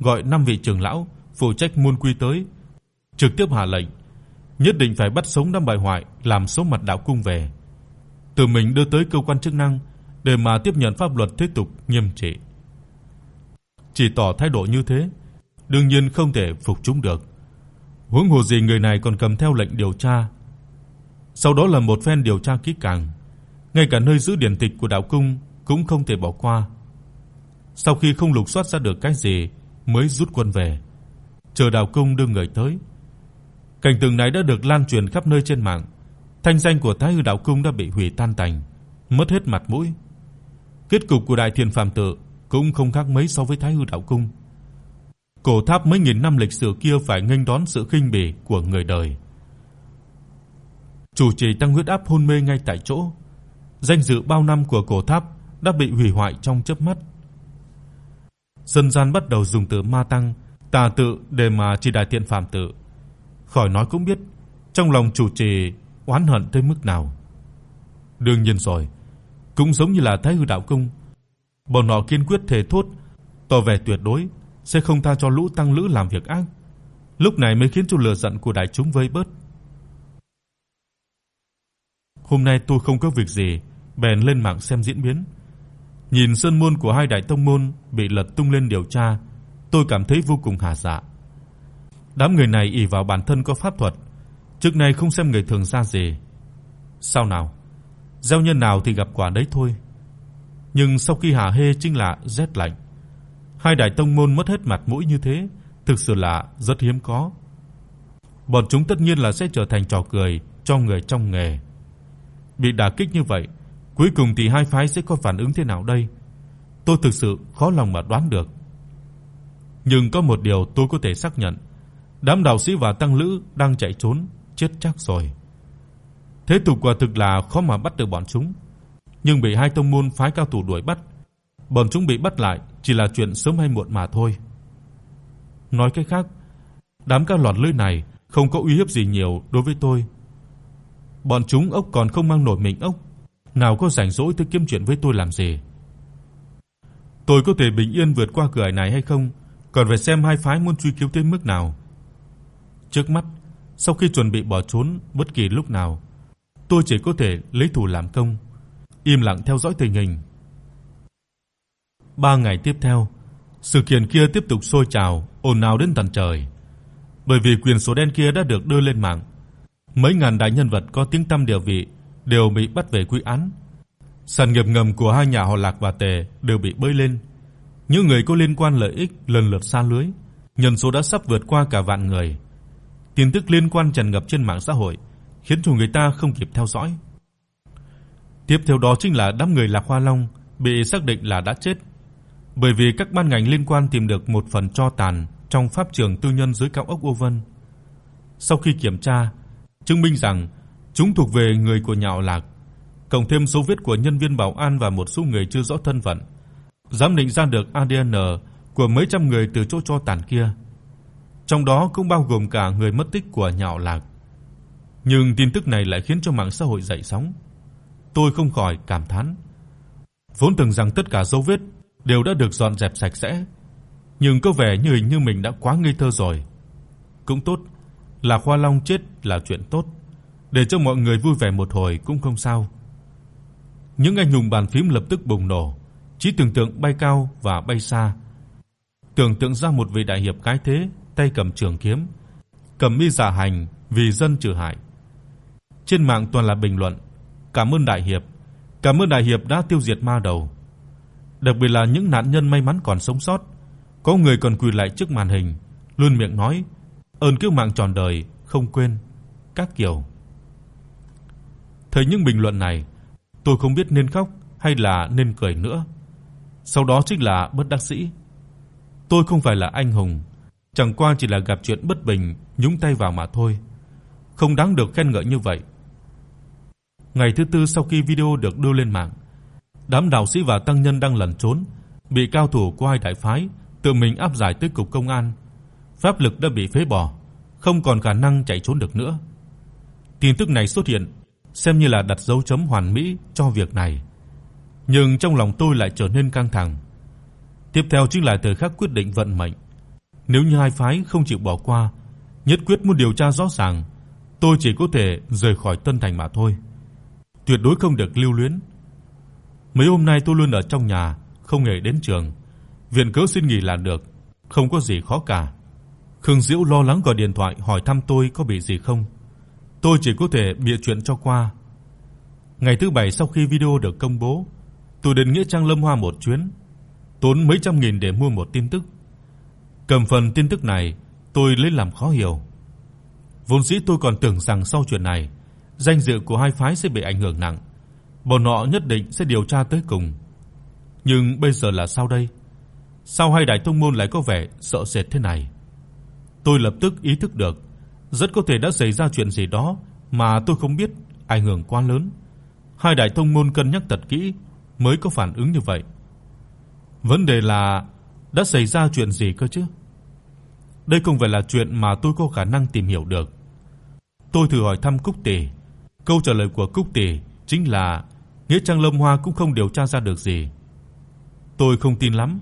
Gọi năm vị trưởng lão phụ trách môn quy tới, trực tiếp hạ lệnh, nhất định phải bắt sống năm bại hoại làm số mặt đạo cung về. Tự mình đưa tới cơ quan chức năng để mà tiếp nhận pháp luật tiếp tục nghiêm trị. Chỉ tỏ thái độ như thế, đương nhiên không thể phục chúng được. Huống hồ gì người này còn cầm theo lệnh điều tra. Sau đó là một phen điều tra kỹ càng, ngay cả nơi giữ điển tịch của đạo cung cũng không thể bỏ qua. Sau khi không lục soát ra được cái gì, mới rút quân về. Chờ đạo cung đưa người tới. Cảnh tượng này đã được lan truyền khắp nơi trên mạng. Thanh danh của Thái Hư đạo cung đã bị hủy tan tành, mất hết mặt mũi. Kết cục của Đại Thiên Phàm Tự cũng không khác mấy so với Thái Hư đạo cung. Cổ tháp mấy nghìn năm lịch sử kia phải nghênh đón sự khinh bỉ của người đời. Chủ trì tăng huyết áp hôn mê ngay tại chỗ. Danh dự bao năm của cổ tháp đã bị hủy hoại trong chớp mắt. Dân gian bắt đầu dùng từ ma tăng, tà tự để mà chỉ đại thiện phàm tự. Khỏi nói cũng biết, trong lòng chủ trì oán hận tới mức nào. Đương nhiên rồi, cũng giống như là Thái Hư đạo cung, bọn họ kiên quyết thề thốt tỏ vẻ tuyệt đối sẽ không tha cho lũ tăng lữ làm việc ác. Lúc này mới khiến cho lửa giận của đại chúng vơi bớt. Hôm nay tôi không có việc gì, bèn lên mạng xem diễn biến. Nhìn sơn môn của hai đại tông môn bị lật tung lên điều tra, tôi cảm thấy vô cùng hả dạ. Đám người này ỷ vào bản thân có pháp thuật, trước nay không xem người thường ra gì. Sao nào? Gieo nhân nào thì gặp quả đấy thôi. Nhưng sau khi hạ hê chính là rét lạnh. Hai đại tông môn mất hết mặt mũi như thế, thực sự là rất hiếm có. Bọn chúng tất nhiên là sẽ trở thành trò cười cho người trong nghề. Bị đả kích như vậy, cuối cùng thì hai phái sẽ có phản ứng thế nào đây? Tôi thực sự khó lòng mà đoán được. Nhưng có một điều tôi có thể xác nhận, đám đạo sĩ và tăng lữ đang chạy trốn chết chắc rồi. Thế tục quả thực là khó mà bắt được bọn chúng, nhưng bị hai tông môn phái cao thủ đuổi bắt, bọn chúng bị bắt lại chỉ là chuyện sớm hay muộn mà thôi. Nói cách khác, đám các lọt lưới này không có uy hiếp gì nhiều đối với tôi. Bọn chúng ốc còn không mang nổi mình ốc, nào có rảnh rỗi tới kiếm chuyện với tôi làm gì. Tôi có thể bình yên vượt qua cửa ải này hay không, còn phải xem hai phái muốn truy cứu tới mức nào. Trước mắt, sau khi chuẩn bị bỏ trốn bất kỳ lúc nào, tôi chỉ có thể lấy thủ làm công, im lặng theo dõi tình hình. 3 ngày tiếp theo, Sự kiện kia tiếp tục sôi trào, ồn ào đến tận trời. Bởi vì quyền số đen kia đã được đưa lên mạng, mấy ngàn đại nhân vật có tiếng tăm địa vị đều bị bắt về quy án. Sàn nghiệp ngầm của hai nhà họ Lạc và Tề đều bị bơi lên. Những người có liên quan lợi ích lần lượt sa lưới, nhân số đã sắp vượt qua cả vạn người. Tin tức liên quan tràn ngập trên mạng xã hội, khiến cho người ta không kịp theo dõi. Tiếp theo đó chính là đám người Lạc Hoa Long bị xác định là đã chết, bởi vì các ban ngành liên quan tìm được một phần tro tàn trong pháp trường tư nhân dưới cao ốc Ô Vân. Sau khi kiểm tra, chứng minh rằng chúng thuộc về người của nhà họ Lạc, cộng thêm dấu vết của nhân viên bảo an và một số người chưa rõ thân phận, giám định ra được ADN của mấy trăm người từ chỗ cho tàn kia. Trong đó cũng bao gồm cả người mất tích của nhà họ Lạc. Nhưng tin tức này lại khiến cho mạng xã hội dậy sóng. Tôi không khỏi cảm thán. Vốn tưởng rằng tất cả dấu vết đều đã được dọn dẹp sạch sẽ, nhưng có vẻ như hình như mình đã quá ngây thơ rồi. Cũng tốt, là Khoa Long chết là chuyện tốt, để cho mọi người vui vẻ một hồi cũng không sao. Những anh hùng bàn phím lập tức bùng nổ, trí tưởng tượng bay cao và bay xa. Tưởng tượng ra một vị đại hiệp cái thế, tay cầm trường kiếm, cầm mi giả hành vì dân trừ hại. Trên mạng toàn là bình luận, cảm ơn đại hiệp, cảm ơn đại hiệp đã tiêu diệt ma đầu. Đặc biệt là những nạn nhân may mắn còn sống sót, có người còn quỳ lại trước màn hình, luôn miệng nói ơn cứu mạng trọn đời, không quên các kiểu. Thấy những bình luận này, tôi không biết nên khóc hay là nên cười nữa. Sau đó chính là bất đắc dĩ. Tôi không phải là anh hùng, chẳng qua chỉ là gặp chuyện bất bình nhúng tay vào mà thôi, không đáng được khen ngợi như vậy. Ngày thứ tư sau khi video được đưa lên mạng, đám đạo sĩ và tăng nhân đang lẩn trốn, bị cao thủ của hai đại phái tự mình áp giải tới cục công an. Pháp lực đã bị phế bỏ, không còn khả năng chạy trốn được nữa. Tin tức này xuất hiện xem như là đặt dấu chấm hoàn mỹ cho việc này. Nhưng trong lòng tôi lại trở nên căng thẳng. Tiếp theo chính là thời khắc quyết định vận mệnh. Nếu như hai phái không chịu bỏ qua, nhất quyết muốn điều tra rõ ràng, tôi chỉ có thể rời khỏi Tân Thành mà thôi. Tuyệt đối không được lưu luyến. Mấy hôm nay tôi luôn ở trong nhà, không hề đến trường. Viện cớ xin nghỉ là được, không có gì khó cả. Khương Diễu lo lắng gọi điện thoại hỏi thăm tôi có bị gì không. Tôi chỉ có thể bịa chuyện cho qua. Ngày thứ bảy sau khi video được công bố, tôi đến nghĩa trang Lâm Hoa một chuyến, tốn mấy trăm nghìn để mua một tin tức. Cầm phần tin tức này, tôi lấy làm khó hiểu. Vốn dĩ tôi còn tưởng rằng sau chuyện này, danh dự của hai phái sẽ bị ảnh hưởng nặng, bọn họ nhất định sẽ điều tra tới cùng. Nhưng bây giờ là sao đây? Sao hai đại tông môn lại có vẻ sợ sệt thế này? Tôi lập tức ý thức được, rất có thể đã xảy ra chuyện gì đó mà tôi không biết, ảnh hưởng quá lớn. Hai đại tông môn cân nhắc thật kỹ mới có phản ứng như vậy. Vấn đề là đã xảy ra chuyện gì cơ chứ? Đây không phải là chuyện mà tôi có khả năng tìm hiểu được. Tôi thử hỏi thăm Cúc Tỷ. Câu trả lời của Cúc Tỷ chính là Nghĩa Trang Lâm Hoa cũng không điều tra ra được gì. Tôi không tin lắm,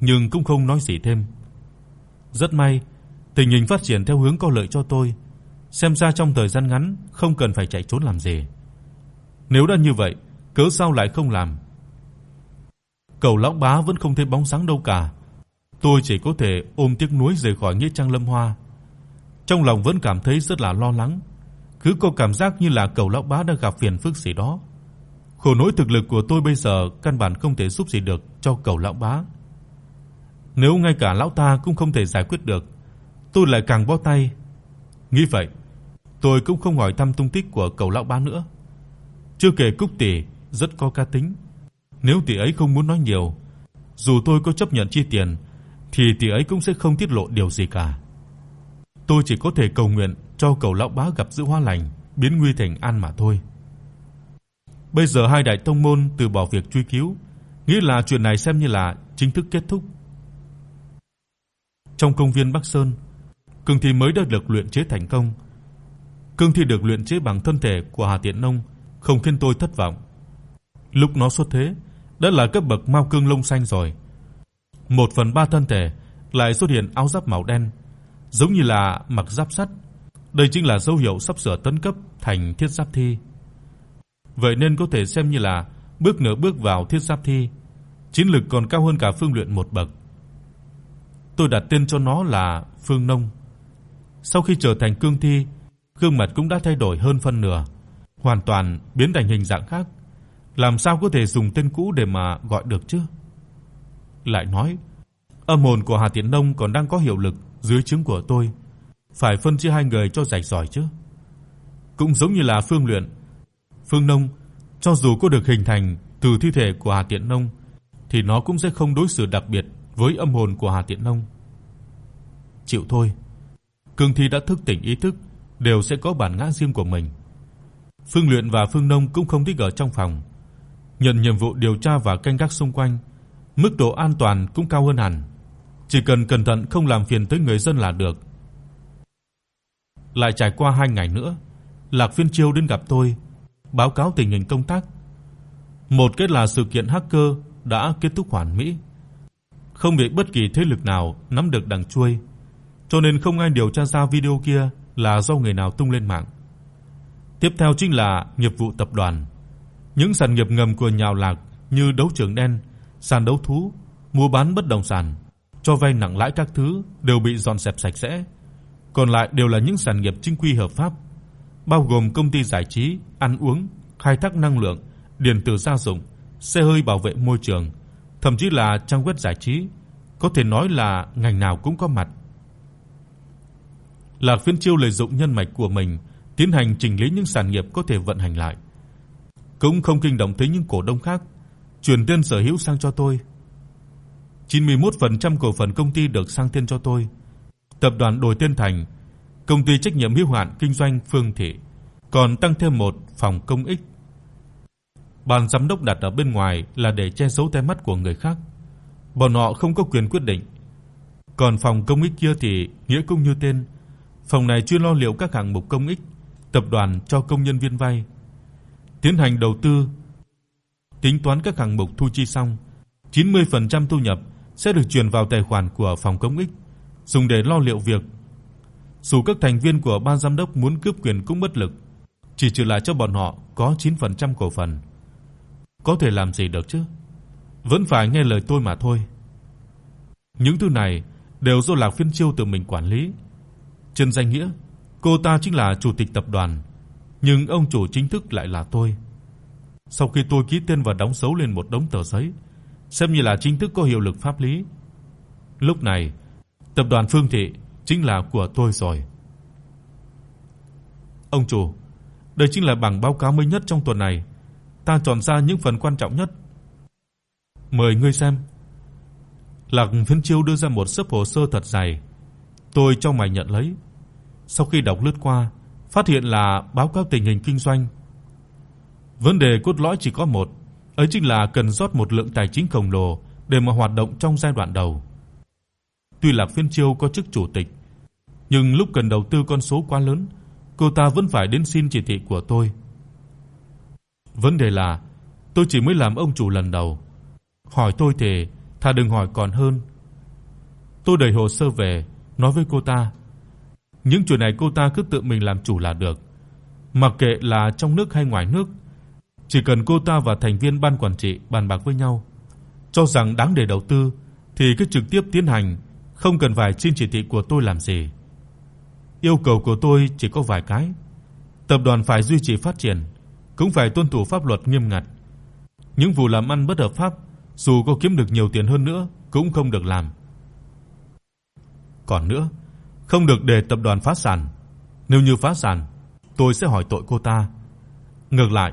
nhưng cũng không nói gì thêm. Rất may, tình hình phát triển theo hướng có lợi cho tôi, xem ra trong thời gian ngắn không cần phải chạy trốn làm gì. Nếu đã như vậy, cớ sao lại không làm? Cầu lão bá vẫn không thấy bóng dáng đâu cả. Tôi chỉ có thể ôm tiếc nuối rời khỏi nghĩa trang Lâm Hoa. Trong lòng vẫn cảm thấy rất là lo lắng, cứ có cảm giác như là cầu lão bá đã gặp phiền phức gì đó. Khổ nỗi thực lực của tôi bây giờ căn bản không thể giúp gì được cho cầu lão bá. Nếu ngay cả lão ta cũng không thể giải quyết được, tôi lại càng bó tay. Nghĩ vậy, tôi cũng không hỏi thăm tung tích của cầu lão bá nữa. Chưa kể Cúc tỷ rất có cá tính, nếu tỷ ấy không muốn nói nhiều, dù tôi có chấp nhận chi tiền thì tỷ ấy cũng sẽ không tiết lộ điều gì cả. Tôi chỉ có thể cầu nguyện cho cầu lão bá gặp dữ hoa lành, biến nguy thành an mà thôi. Bây giờ hai đại tông môn từ bỏ việc truy cứu, nghĩa là chuyện này xem như là chính thức kết thúc. Trong công viên Bắc Sơn, cương thi mới đã được luyện chế thành công. Cương thi được luyện chế bằng thân thể của Hà Tiện Nông, không khiến tôi thất vọng. Lúc nó xuất thế, đã là cấp bậc mao cương lông xanh rồi. 1/3 thân thể lại xuất hiện áo giáp màu đen, giống như là mặc giáp sắt. Đây chính là dấu hiệu sắp sửa tấn cấp thành thiết giáp thi. Vậy nên có thể xem như là bước nửa bước vào thiết giáp thi, chiến lực còn cao hơn cả Phương Luyện một bậc. tôi đặt tên cho nó là Phương Nông. Sau khi trở thành cương thi, gương mặt cũng đã thay đổi hơn phân nửa, hoàn toàn biến thành hình dạng khác. Làm sao có thể dùng tên cũ để mà gọi được chứ? Lại nói, âm hồn của Hà Tiễn Nông còn đang có hiệu lực dưới trướng của tôi, phải phân chia hai người cho rạch ròi chứ. Cũng giống như là Phương Luyện, Phương Nông cho dù có được hình thành từ thi thể của Hà Tiễn Nông thì nó cũng sẽ không đối xử đặc biệt với âm hồn của Hà Tiễn Nông. Chịu thôi. Cương thi đã thức tỉnh ý thức, đều sẽ có bản ngã riêng của mình. Phương Luyện và Phương Nông cũng không thích ở trong phòng, nhận nhiệm vụ điều tra và canh gác xung quanh, mức độ an toàn cũng cao hơn hẳn. Chỉ cần cẩn thận không làm phiền tới người dân là được. Lại trải qua 2 ngày nữa, Lạc Phiên Chiêu đến gặp tôi, báo cáo tình hình công tác. Một kết là sự kiện hacker đã kết thúc hoàn mỹ, không bị bất kỳ thế lực nào nắm được đằng chuôi, cho nên không ai điều tra ra video kia là do người nào tung lên mạng. Tiếp theo chính là nghiệp vụ tập đoàn. Những sản nghiệp ngầm của Nhào Lạc như đấu trường đen, sàn đấu thú, mua bán bất động sản, cho vay nặng lãi các thứ đều bị dọn dẹp sạch sẽ. Còn lại đều là những sản nghiệp chính quy hợp pháp, bao gồm công ty giải trí, ăn uống, khai thác năng lượng, điện tử gia dụng, xe hơi bảo vệ môi trường, thậm chí là trang web giải trí, có thể nói là ngành nào cũng có mặt. Lạc Phiên Chiêu lợi dụng nhân mạch của mình, tiến hành chỉnh lý những sản nghiệp có thể vận hành lại. Cũng không kinh động tới những cổ đông khác, chuyển tên sở hữu sang cho tôi. 91% cổ phần công ty được sang tên cho tôi. Tập đoàn đổi tên thành công ty trách nhiệm hữu hạn kinh doanh Phương Thị, còn tăng thêm một phòng công ích. Ban giám đốc đặt ở bên ngoài là để che giấu tai mắt của người khác. Bọn họ không có quyền quyết định. Còn phòng công ích kia thì nghĩa cũng như tên, phòng này chuyên lo liệu các hạng mục công ích, tập đoàn cho công nhân viên vay, tiến hành đầu tư, tính toán các hạng mục thu chi xong, 90% thu nhập sẽ được chuyển vào tài khoản của phòng công ích, dùng để lo liệu việc. Dù các thành viên của ban giám đốc muốn cướp quyền cũng bất lực, chỉ trừ lại cho bọn họ có 9% cổ phần. Có thể làm gì được chứ? Vẫn phải nghe lời tôi mà thôi. Những thứ này đều do Lạc Phiên Chiêu tự mình quản lý. Trên danh nghĩa, cô ta chính là chủ tịch tập đoàn, nhưng ông chủ chính thức lại là tôi. Sau khi tôi ký tên và đóng dấu lên một đống tờ giấy, xem như là chính thức có hiệu lực pháp lý. Lúc này, tập đoàn Phương Thị chính là của tôi rồi. Ông chủ, đây chính là bảng báo cáo mới nhất trong tuần này, ta chọn ra những phần quan trọng nhất. Mời ngươi xem. Lạc phiến Chiêu đưa ra một xấp hồ sơ thật dày. Tôi cho mày nhận lấy. Sau khi đọc lướt qua, phát hiện là báo cáo tình hình kinh doanh. Vấn đề cốt lõi chỉ có một, ấy chính là cần rót một lượng tài chính khổng lồ để mà hoạt động trong giai đoạn đầu. Tuy Lạc Phiên Chiêu có chức chủ tịch, nhưng lúc cần đầu tư con số quá lớn, cô ta vẫn phải đến xin chỉ thị của tôi. Vấn đề là tôi chỉ mới làm ông chủ lần đầu. Hỏi tôi thì thà đừng hỏi còn hơn. Tôi đẩy hồ sơ về, nói với cô ta, những chuyện này cô ta cứ tự mình làm chủ là được. Mặc kệ là trong nước hay ngoài nước, chỉ cần cô ta và thành viên ban quản trị bàn bạc với nhau, cho rằng đáng để đầu tư thì cứ trực tiếp tiến hành, không cần phải xin chỉ thị của tôi làm gì. Yêu cầu của tôi chỉ có vài cái. Tập đoàn phải duy trì phát triển, cũng phải tuân thủ pháp luật nghiêm ngặt. Những vụ làm ăn bất hợp pháp, dù có kiếm được nhiều tiền hơn nữa cũng không được làm. Còn nữa, không được để tập đoàn phá sản. Nếu như phá sản, tôi sẽ hỏi tội cô ta. Ngược lại,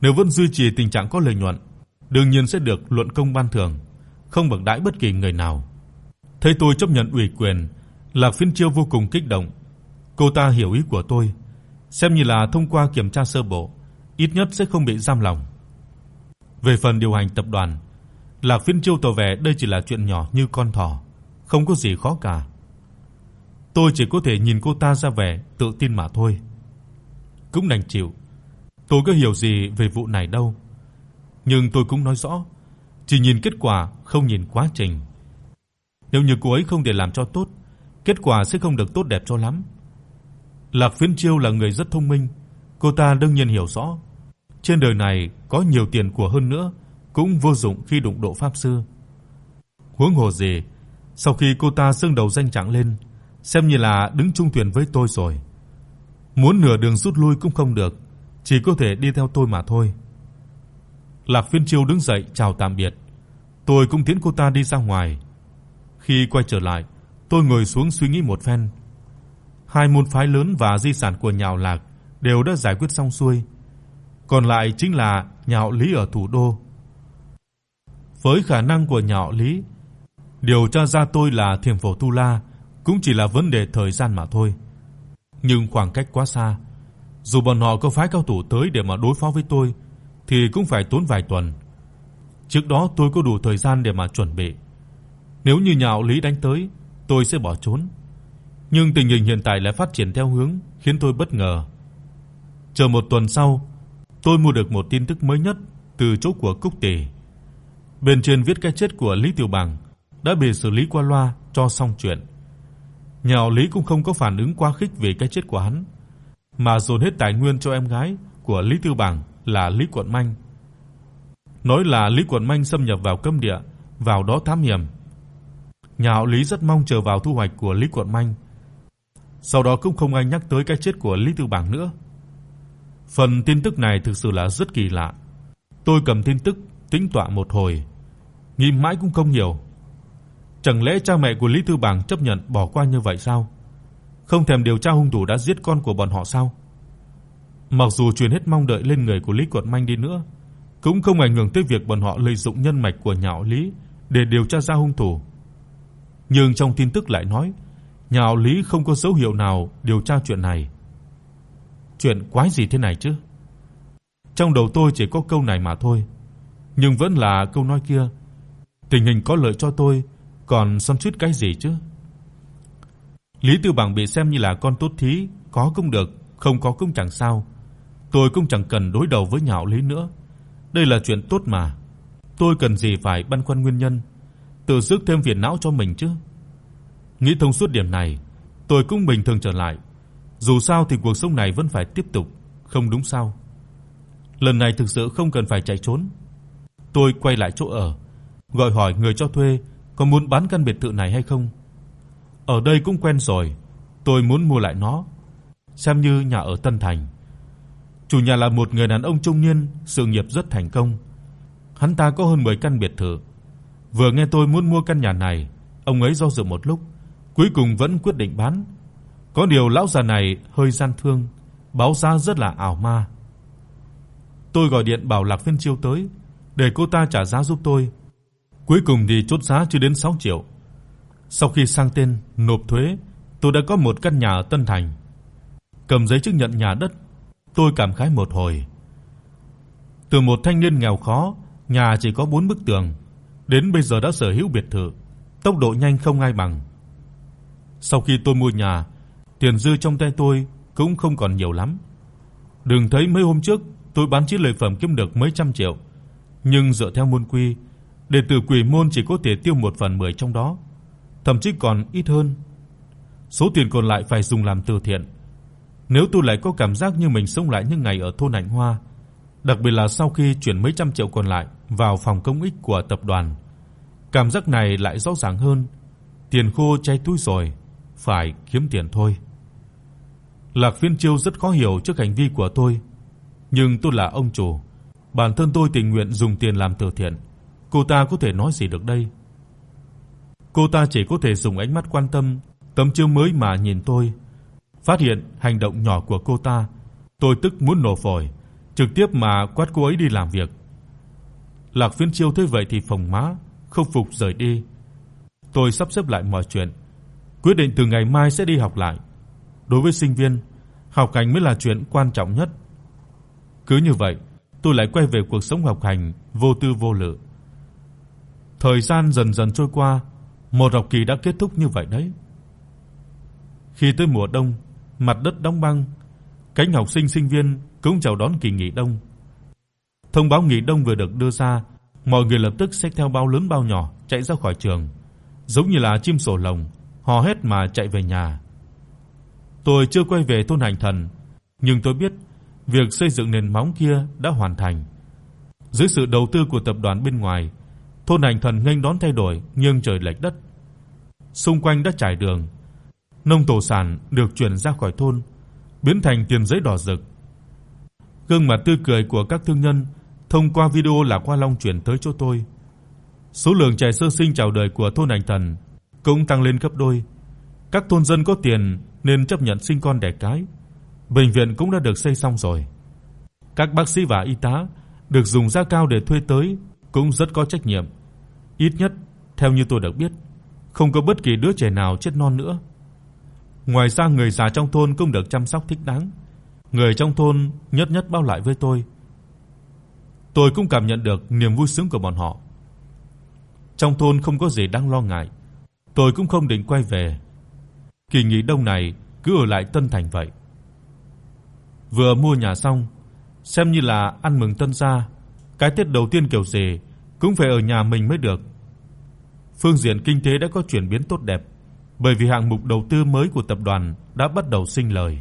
nếu vẫn duy trì tình trạng có lợi nhuận, đương nhiên sẽ được luận công ban thưởng, không bậc đãi bất kỳ người nào. Thấy tôi chấp nhận ủy quyền, Lạc Phiên Chiêu vô cùng kích động. Cô ta hiểu ý của tôi, xem như là thông qua kiểm tra sơ bộ, ít nhất sẽ không bị giam lòng. Về phần điều hành tập đoàn, Lạc Phiên Chiêu tỏ vẻ đây chỉ là chuyện nhỏ như con thỏ, không có gì khó cả. Tôi chỉ có thể nhìn cô ta ra vẻ tự tin mà thôi. Cũng đành chịu. Tôi có hiểu gì về vụ này đâu. Nhưng tôi cũng nói rõ, chỉ nhìn kết quả không nhìn quá trình. Nếu như cô ấy không để làm cho tốt, kết quả sẽ không được tốt đẹp cho lắm. Lạc Phiên Chiêu là người rất thông minh, cô ta đương nhiên hiểu rõ, trên đời này có nhiều tiền của hơn nữa cũng vô dụng khi đụng độ pháp sư. Huống hồ gì, Sau khi cô ta xương đầu danh trạng lên, xem như là đứng chung thuyền với tôi rồi. Muốn nửa đường rút lui cũng không được, chỉ có thể đi theo tôi mà thôi. Lạc Phiên Chiêu đứng dậy chào tạm biệt. Tôi cũng tiễn cô ta đi ra ngoài. Khi quay trở lại, tôi ngồi xuống suy nghĩ một phen. Hai môn phái lớn và di sản của Nhạo Lạc đều đã giải quyết xong xuôi. Còn lại chính là Nhạo Lý ở thủ đô. Với khả năng của Nhạo Lý, điều tra ra tôi là Thiểm Phổ Tu La cũng chỉ là vấn đề thời gian mà thôi. Nhưng khoảng cách quá xa, dù bọn họ có phái cao thủ tới để mà đối phó với tôi thì cũng phải tốn vài tuần. Trước đó tôi có đủ thời gian để mà chuẩn bị. Nếu như Nhạo Lý đánh tới, tôi sẽ bỏ trốn. Nhưng tình hình hiện tại lại phát triển theo hướng khiến tôi bất ngờ. Chờ một tuần sau, tôi mua được một tin tức mới nhất từ chỗ của Cúc Tỷ. Bên trên viết cái chết của Lý Tiểu Bằng đã bị xử lý qua loa cho xong chuyện nhà họ Lý cũng không có phản ứng quá khích về cái chết của hắn, mà dồn hết tài nguyên cho em gái của Lý Tư Bằng là Lý Quận Manh. Nói là Lý Quận Manh xâm nhập vào cấm địa, vào đó thám hiểm. Nhà họ Lý rất mong chờ vào thu hoạch của Lý Quận Manh. Sau đó cũng không ai nhắc tới cái chết của Lý Tư Bằng nữa. Phần tin tức này thực sự là rất kỳ lạ. Tôi cầm tin tức tính tọa một hồi, nghĩ mãi cũng không hiểu. Chẳng lẽ cha mẹ của Lý Tư Bảng chấp nhận bỏ qua như vậy sao? Không thèm điều tra hung thủ đã giết con của bọn họ sao? Mặc dù truyền hết mong đợi lên người của Lý quật Manh đi nữa, cũng không ảnh hưởng tới việc bọn họ lợi dụng nhân mạch của nhà họ Lý để điều tra ra hung thủ. Nhưng trong tin tức lại nói, nhà họ Lý không có dấu hiệu nào điều tra chuyện này. Chuyện quái gì thế này chứ? Trong đầu tôi chỉ có câu này mà thôi, nhưng vẫn là câu nói kia. Tình hình có lợi cho tôi, còn xoắn chút cái gì chứ? Lý Tư Bằng bị xem như là con tốt thí, có cũng được, không có cũng chẳng sao. Tôi cũng chẳng cần đối đầu với Nhạo Lý nữa. Đây là chuyện tốt mà. Tôi cần gì phải băn khoăn nguyên nhân, tự rước thêm phiền não cho mình chứ. Nghĩ thông suốt điểm này, tôi cũng bình thường trở lại. Dù sao thì cuộc sống này vẫn phải tiếp tục, không đúng sao? Lần này thực sự không cần phải chạy trốn. Tôi quay lại chỗ ở, gọi hỏi người cho thuê có muốn bán căn biệt thự này hay không. Ở đây cũng quen rồi, tôi muốn mua lại nó, xem như nhà ở Tân Thành. Chủ nhà là một người đàn ông trung niên, sự nghiệp rất thành công. Hắn ta có hơn 10 căn biệt thự. Vừa nghe tôi muốn mua căn nhà này, ông ấy do dự một lúc, cuối cùng vẫn quyết định bán. Có điều lão già này hơi gian thương, báo giá rất là ảo ma. Tôi gọi điện bảo Lạc Phiên Chiêu tới để cô ta trả giá giúp tôi. Cuối cùng thì chốt giá chưa đến 6 triệu. Sau khi sang tên, nộp thuế, tôi đã có một căn nhà ở Tân Thành. Cầm giấy chứng nhận nhà đất Tôi cảm khái một hồi. Từ một thanh niên nghèo khó, nhà chỉ có 4 bức tường, đến bây giờ đã sở hữu biệt thự, tốc độ nhanh không ai bằng. Sau khi tôi mua nhà, tiền dư trong tay tôi cũng không còn nhiều lắm. Đừng thấy mấy hôm trước tôi bán chiếc lợi phẩm kiếm được mấy trăm triệu, nhưng dựa theo môn quy, đệ tử quỷ môn chỉ có thể tiêu 1 phần 10 trong đó, thậm chí còn ít hơn. Số tiền còn lại phải dùng làm từ thiện nếu tôi lại có cảm giác như mình sống lại những ngày ở thôn Hạnh Hoa, đặc biệt là sau khi chuyển mấy trăm triệu còn lại vào phòng công ích của tập đoàn. Cảm giác này lại rõ ràng hơn, tiền khô cháy túi rồi, phải kiếm tiền thôi. Lạc Phiên Chiêu rất khó hiểu trước hành vi của tôi, nhưng tôi là ông chủ, bản thân tôi tình nguyện dùng tiền làm từ thiện, cô ta có thể nói gì được đây? Cô ta chỉ có thể dùng ánh mắt quan tâm, tấm chiếu mới mà nhìn tôi Phát hiện hành động nhỏ của cô ta, tôi tức muốn nổ phổi, trực tiếp mà quát cô ấy đi làm việc. Lạc Phiên Chiêu thấy vậy thì phồng má, không phục rời đi. Tôi sắp xếp lại mọi chuyện, quyết định từ ngày mai sẽ đi học lại. Đối với sinh viên, học hành mới là chuyện quan trọng nhất. Cứ như vậy, tôi lại quay về cuộc sống học hành vô tư vô lự. Thời gian dần dần trôi qua, một học kỳ đã kết thúc như vậy đấy. Khi tới mùa đông, mặt đất đóng băng, cánh học sinh sinh viên cũng chào đón kỳ nghỉ đông. Thông báo nghỉ đông vừa được đưa ra, mọi người lập tức xách theo bao lớn bao nhỏ chạy ra khỏi trường, giống như là chim sổ lồng, hò hét mà chạy về nhà. Tôi chưa quay về thôn Hành Thần, nhưng tôi biết việc xây dựng nền móng kia đã hoàn thành. Dưới sự đầu tư của tập đoàn bên ngoài, thôn Hành Thần nghênh đón thay đổi nghiêng trời lệch đất. xung quanh đã trải đường. Nông thổ sản được chuyển ra khỏi thôn, biến thành tiền giấy đỏ rực. Gương mặt tươi cười của các thương nhân thông qua video là qua long truyền tới chỗ tôi. Số lượng trẻ sơ sinh chào đời của thôn Hành Thần cũng tăng lên gấp đôi. Các thôn dân có tiền nên chấp nhận sinh con đẻ cái. Bệnh viện cũng đã được xây xong rồi. Các bác sĩ và y tá được dùng giá cao để thuê tới cũng rất có trách nhiệm. Ít nhất theo như tôi được biết, không có bất kỳ đứa trẻ nào chết non nữa. Ngoài ra người già trong thôn cũng được chăm sóc thích đáng. Người trong thôn nhất nhất bao lại với tôi. Tôi cũng cảm nhận được niềm vui sướng của bọn họ. Trong thôn không có gì đáng lo ngại, tôi cũng không định quay về. Kỳ nghỉ đông này cứ ở lại Tân Thành vậy. Vừa mua nhà xong, xem như là ăn mừng tân gia, cái Tết đầu tiên kiểu gì cũng phải ở nhà mình mới được. Phương diện kinh tế đã có chuyển biến tốt đẹp, bởi vì hạng mục đầu tư mới của tập đoàn đã bắt đầu sinh lời.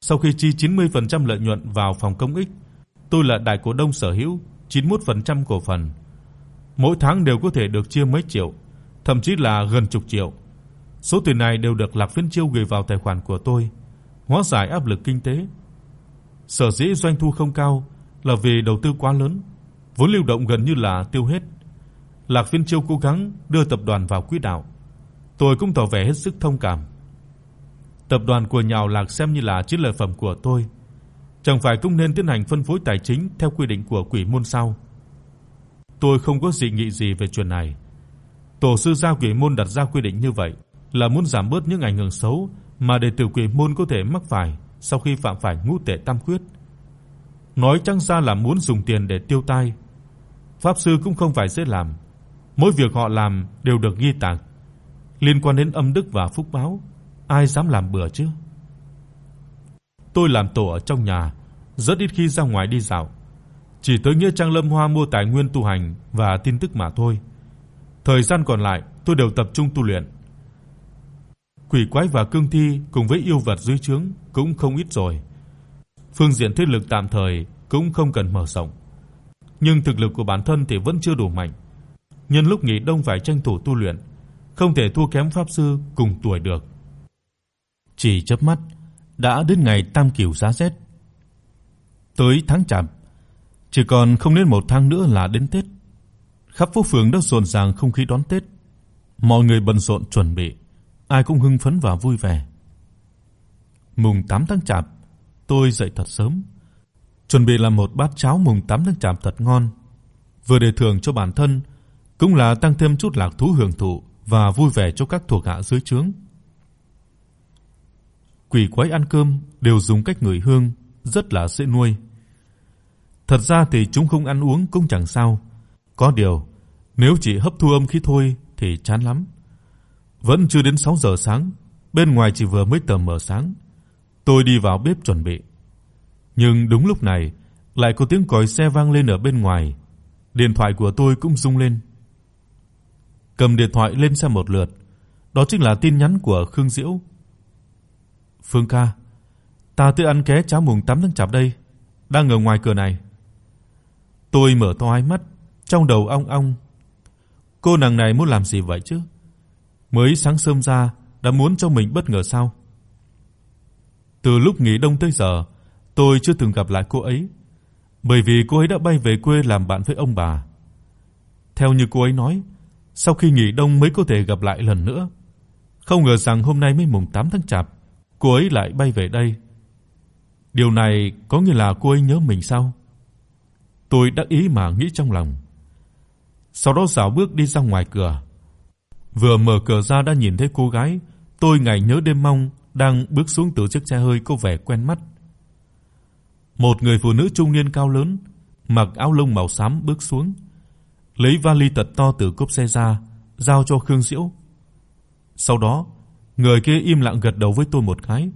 Sau khi chi 90% lợi nhuận vào phòng công ích, tôi là đại cổ đông sở hữu 91% cổ phần. Mỗi tháng đều có thể được chia mấy triệu, thậm chí là gần chục triệu. Số tiền này đều được Lạc Phiên Chiêu gửi vào tài khoản của tôi, hóa giải áp lực kinh tế. Sở dĩ doanh thu không cao là vì đầu tư quá lớn, vốn lưu động gần như là tiêu hết. Lạc Phiên Chiêu cố gắng đưa tập đoàn vào quỹ đạo. Tôi cũng tỏ vẻ hết sức thông cảm. Tập đoàn của nhà Lạc xem như là chiến lợi phẩm của tôi, chẳng phải cũng nên tiến hành phân phối tài chính theo quy định của quỷ môn sao? Tôi không có dị nghị gì về chuyện này. Tổ sư gia quỷ môn đặt ra quy định như vậy là muốn giảm bớt những ảnh hưởng xấu mà đệ tử quỷ môn có thể mắc phải sau khi phạm phải ngũ tệ tam quyết. Nói chăng ra là muốn dùng tiền để tiêu tai. Pháp sư cũng không phải dễ làm, mỗi việc họ làm đều được ghi tạc, liên quan đến âm đức và phúc báo, ai dám làm bừa chứ? Tôi làm tổ ở trong nhà, rất ít khi ra ngoài đi dạo, chỉ tới nghĩa trang Lâm Hoa mua tài nguyên tu hành và tin tức mà thôi. Thời gian còn lại, tôi đều tập trung tu luyện. Quỷ quái và cương thi cùng với yêu vật dưới trướng cũng không ít rồi. Phương diện thế lực tạm thời cũng không cần mở rộng, nhưng thực lực của bản thân thì vẫn chưa đủ mạnh. Nhân lúc nghỉ đông phải tranh thủ tu luyện, không thể thua kém pháp sư cùng tuổi được. Chỉ chớp mắt đã đến ngày tam cửu giá rét. Tới tháng Chạp, chỉ còn không đến một tháng nữa là đến Tết. Khắp phố phường đã rộn ràng không khí đón Tết. Mọi người bận rộn chuẩn bị, ai cũng hưng phấn và vui vẻ. Mùng 8 tháng Chạp, tôi dậy thật sớm, chuẩn bị làm một bát cháo mùng 8 tháng Chạp thật ngon, vừa để thưởng cho bản thân, cũng là tăng thêm chút lạc thú hưởng thụ và vui vẻ cho các thuộc hạ dưới trướng. Quỷ quái ăn cơm đều dùng cách ngửi hương, rất là dễ nuôi. Thật ra thì chúng không ăn uống cũng chẳng sao, có điều nếu chỉ hấp thu âm khí thôi thì chán lắm. Vẫn chưa đến 6 giờ sáng, bên ngoài chỉ vừa mới tờ mờ sáng. Tôi đi vào bếp chuẩn bị. Nhưng đúng lúc này, lại có tiếng còi xe vang lên ở bên ngoài. Điện thoại của tôi cũng rung lên. Cầm điện thoại lên xem một lượt, đó chính là tin nhắn của Khương Diễu. Phương ca, ta tự ăn ké cháo mùng 8 tháng Chạp đây, đang ở ngoài cửa này. Tôi mở to hai mắt, trong đầu ong ong. Cô nàng này muốn làm gì vậy chứ? Mới sáng sớm ra đã muốn cho mình bất ngờ sao? Từ lúc nghỉ đông tới giờ, tôi chưa từng gặp lại cô ấy, bởi vì cô ấy đã bay về quê làm bạn với ông bà. Theo như cô ấy nói, sau khi nghỉ đông mới có thể gặp lại lần nữa. Không ngờ rằng hôm nay mới mùng 8 tháng Chạp, cô ấy lại bay về đây. Điều này có nghĩa là cô ấy nhớ mình sao? Tôi đắc ý mà nghĩ trong lòng. Sau đó dạo bước đi ra ngoài cửa. Vừa mở cửa ra đã nhìn thấy cô gái tôi ngày nhớ đêm mong đang bước xuống từ chiếc xe hơi có vẻ quen mắt. Một người phụ nữ trung niên cao lớn, mặc áo lông màu xám bước xuống, lấy vali thật to từ cốp xe ra, giao cho Khương Diễu. Sau đó, người kia im lặng gật đầu với tôi một cái.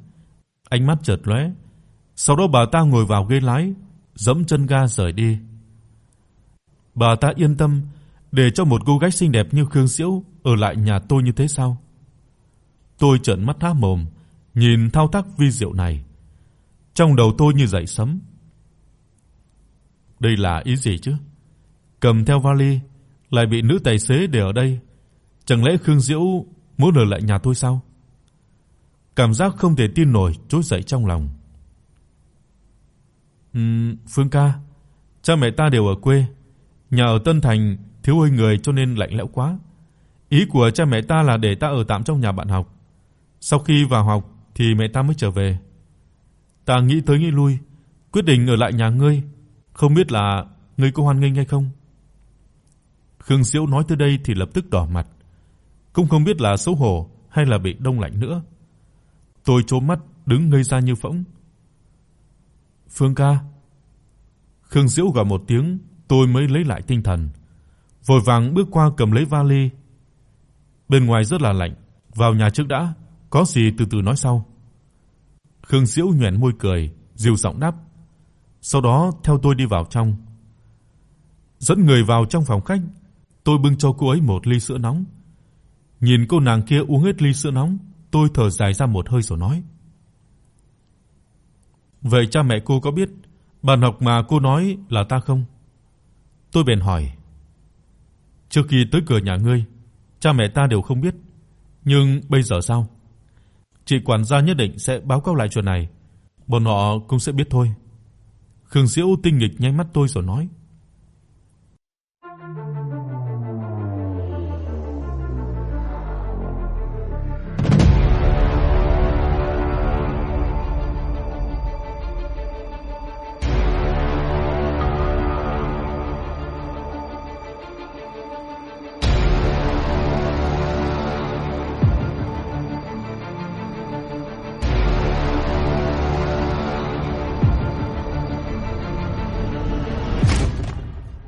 Ánh mắt chợt lóe, sau đó bà ta ngồi vào ghế lái, giẫm chân ga rời đi. Bà ta yên tâm để cho một cô gái xinh đẹp như Khương Diễu ở lại nhà tôi như thế sao? Tôi trợn mắt há mồm, nhìn thao tác vi diệu này. Trong đầu tôi như dậy sấm. Đây là ý gì chứ? Cầm theo vali lại bị nữ tài xế để ở đây, Chẳng lẽ Khương Diễu muốn ở lại nhà tôi sao? Cảm giác không thể tin nổi trỗi dậy trong lòng. Ừm, Phương ca, cha mẹ ta đều ở quê, nhà ở Tân Thành thiếu hơi người cho nên lạnh lẽo quá. Ý của cha mẹ ta là để ta ở tạm trong nhà bạn học. Sau khi vào học thì mẹ ta mới trở về. Ta nghĩ tới nghĩ lui, quyết định ở lại nhà ngươi, không biết là ngươi có hoan nghênh hay không. Khương Diễu nói tới đây thì lập tức đỏ mặt, cũng không biết là xấu hổ hay là bị đông lạnh nữa. Tôi chố mắt đứng ngây ra như phỗng. "Phương ca." Khương Diễu gọi một tiếng, tôi mới lấy lại tinh thần, vội vàng bước qua cầm lấy vali. Bên ngoài rất là lạnh, vào nhà trước đã, có gì từ từ nói sau. Khương Diễu nhếch môi cười, dịu giọng đáp. Sau đó theo tôi đi vào trong. Dẫn người vào trong phòng khách, tôi bưng cho cô ấy một ly sữa nóng. Nhìn cô nàng kia uống hết ly sữa nóng, tôi thở dài ra một hơi rồi nói: "Vậy cha mẹ cô có biết bạn học mà cô nói là ta không?" Tôi bèn hỏi: "Trước khi tới cửa nhà ngươi, cha mẹ ta đều không biết, nhưng bây giờ sao?" Chị quản gia nhất định sẽ báo cáo lại chuyện này, bọn họ cũng sẽ biết thôi. Khương Diễu tinh nghịch nháy mắt tôi rồi nói: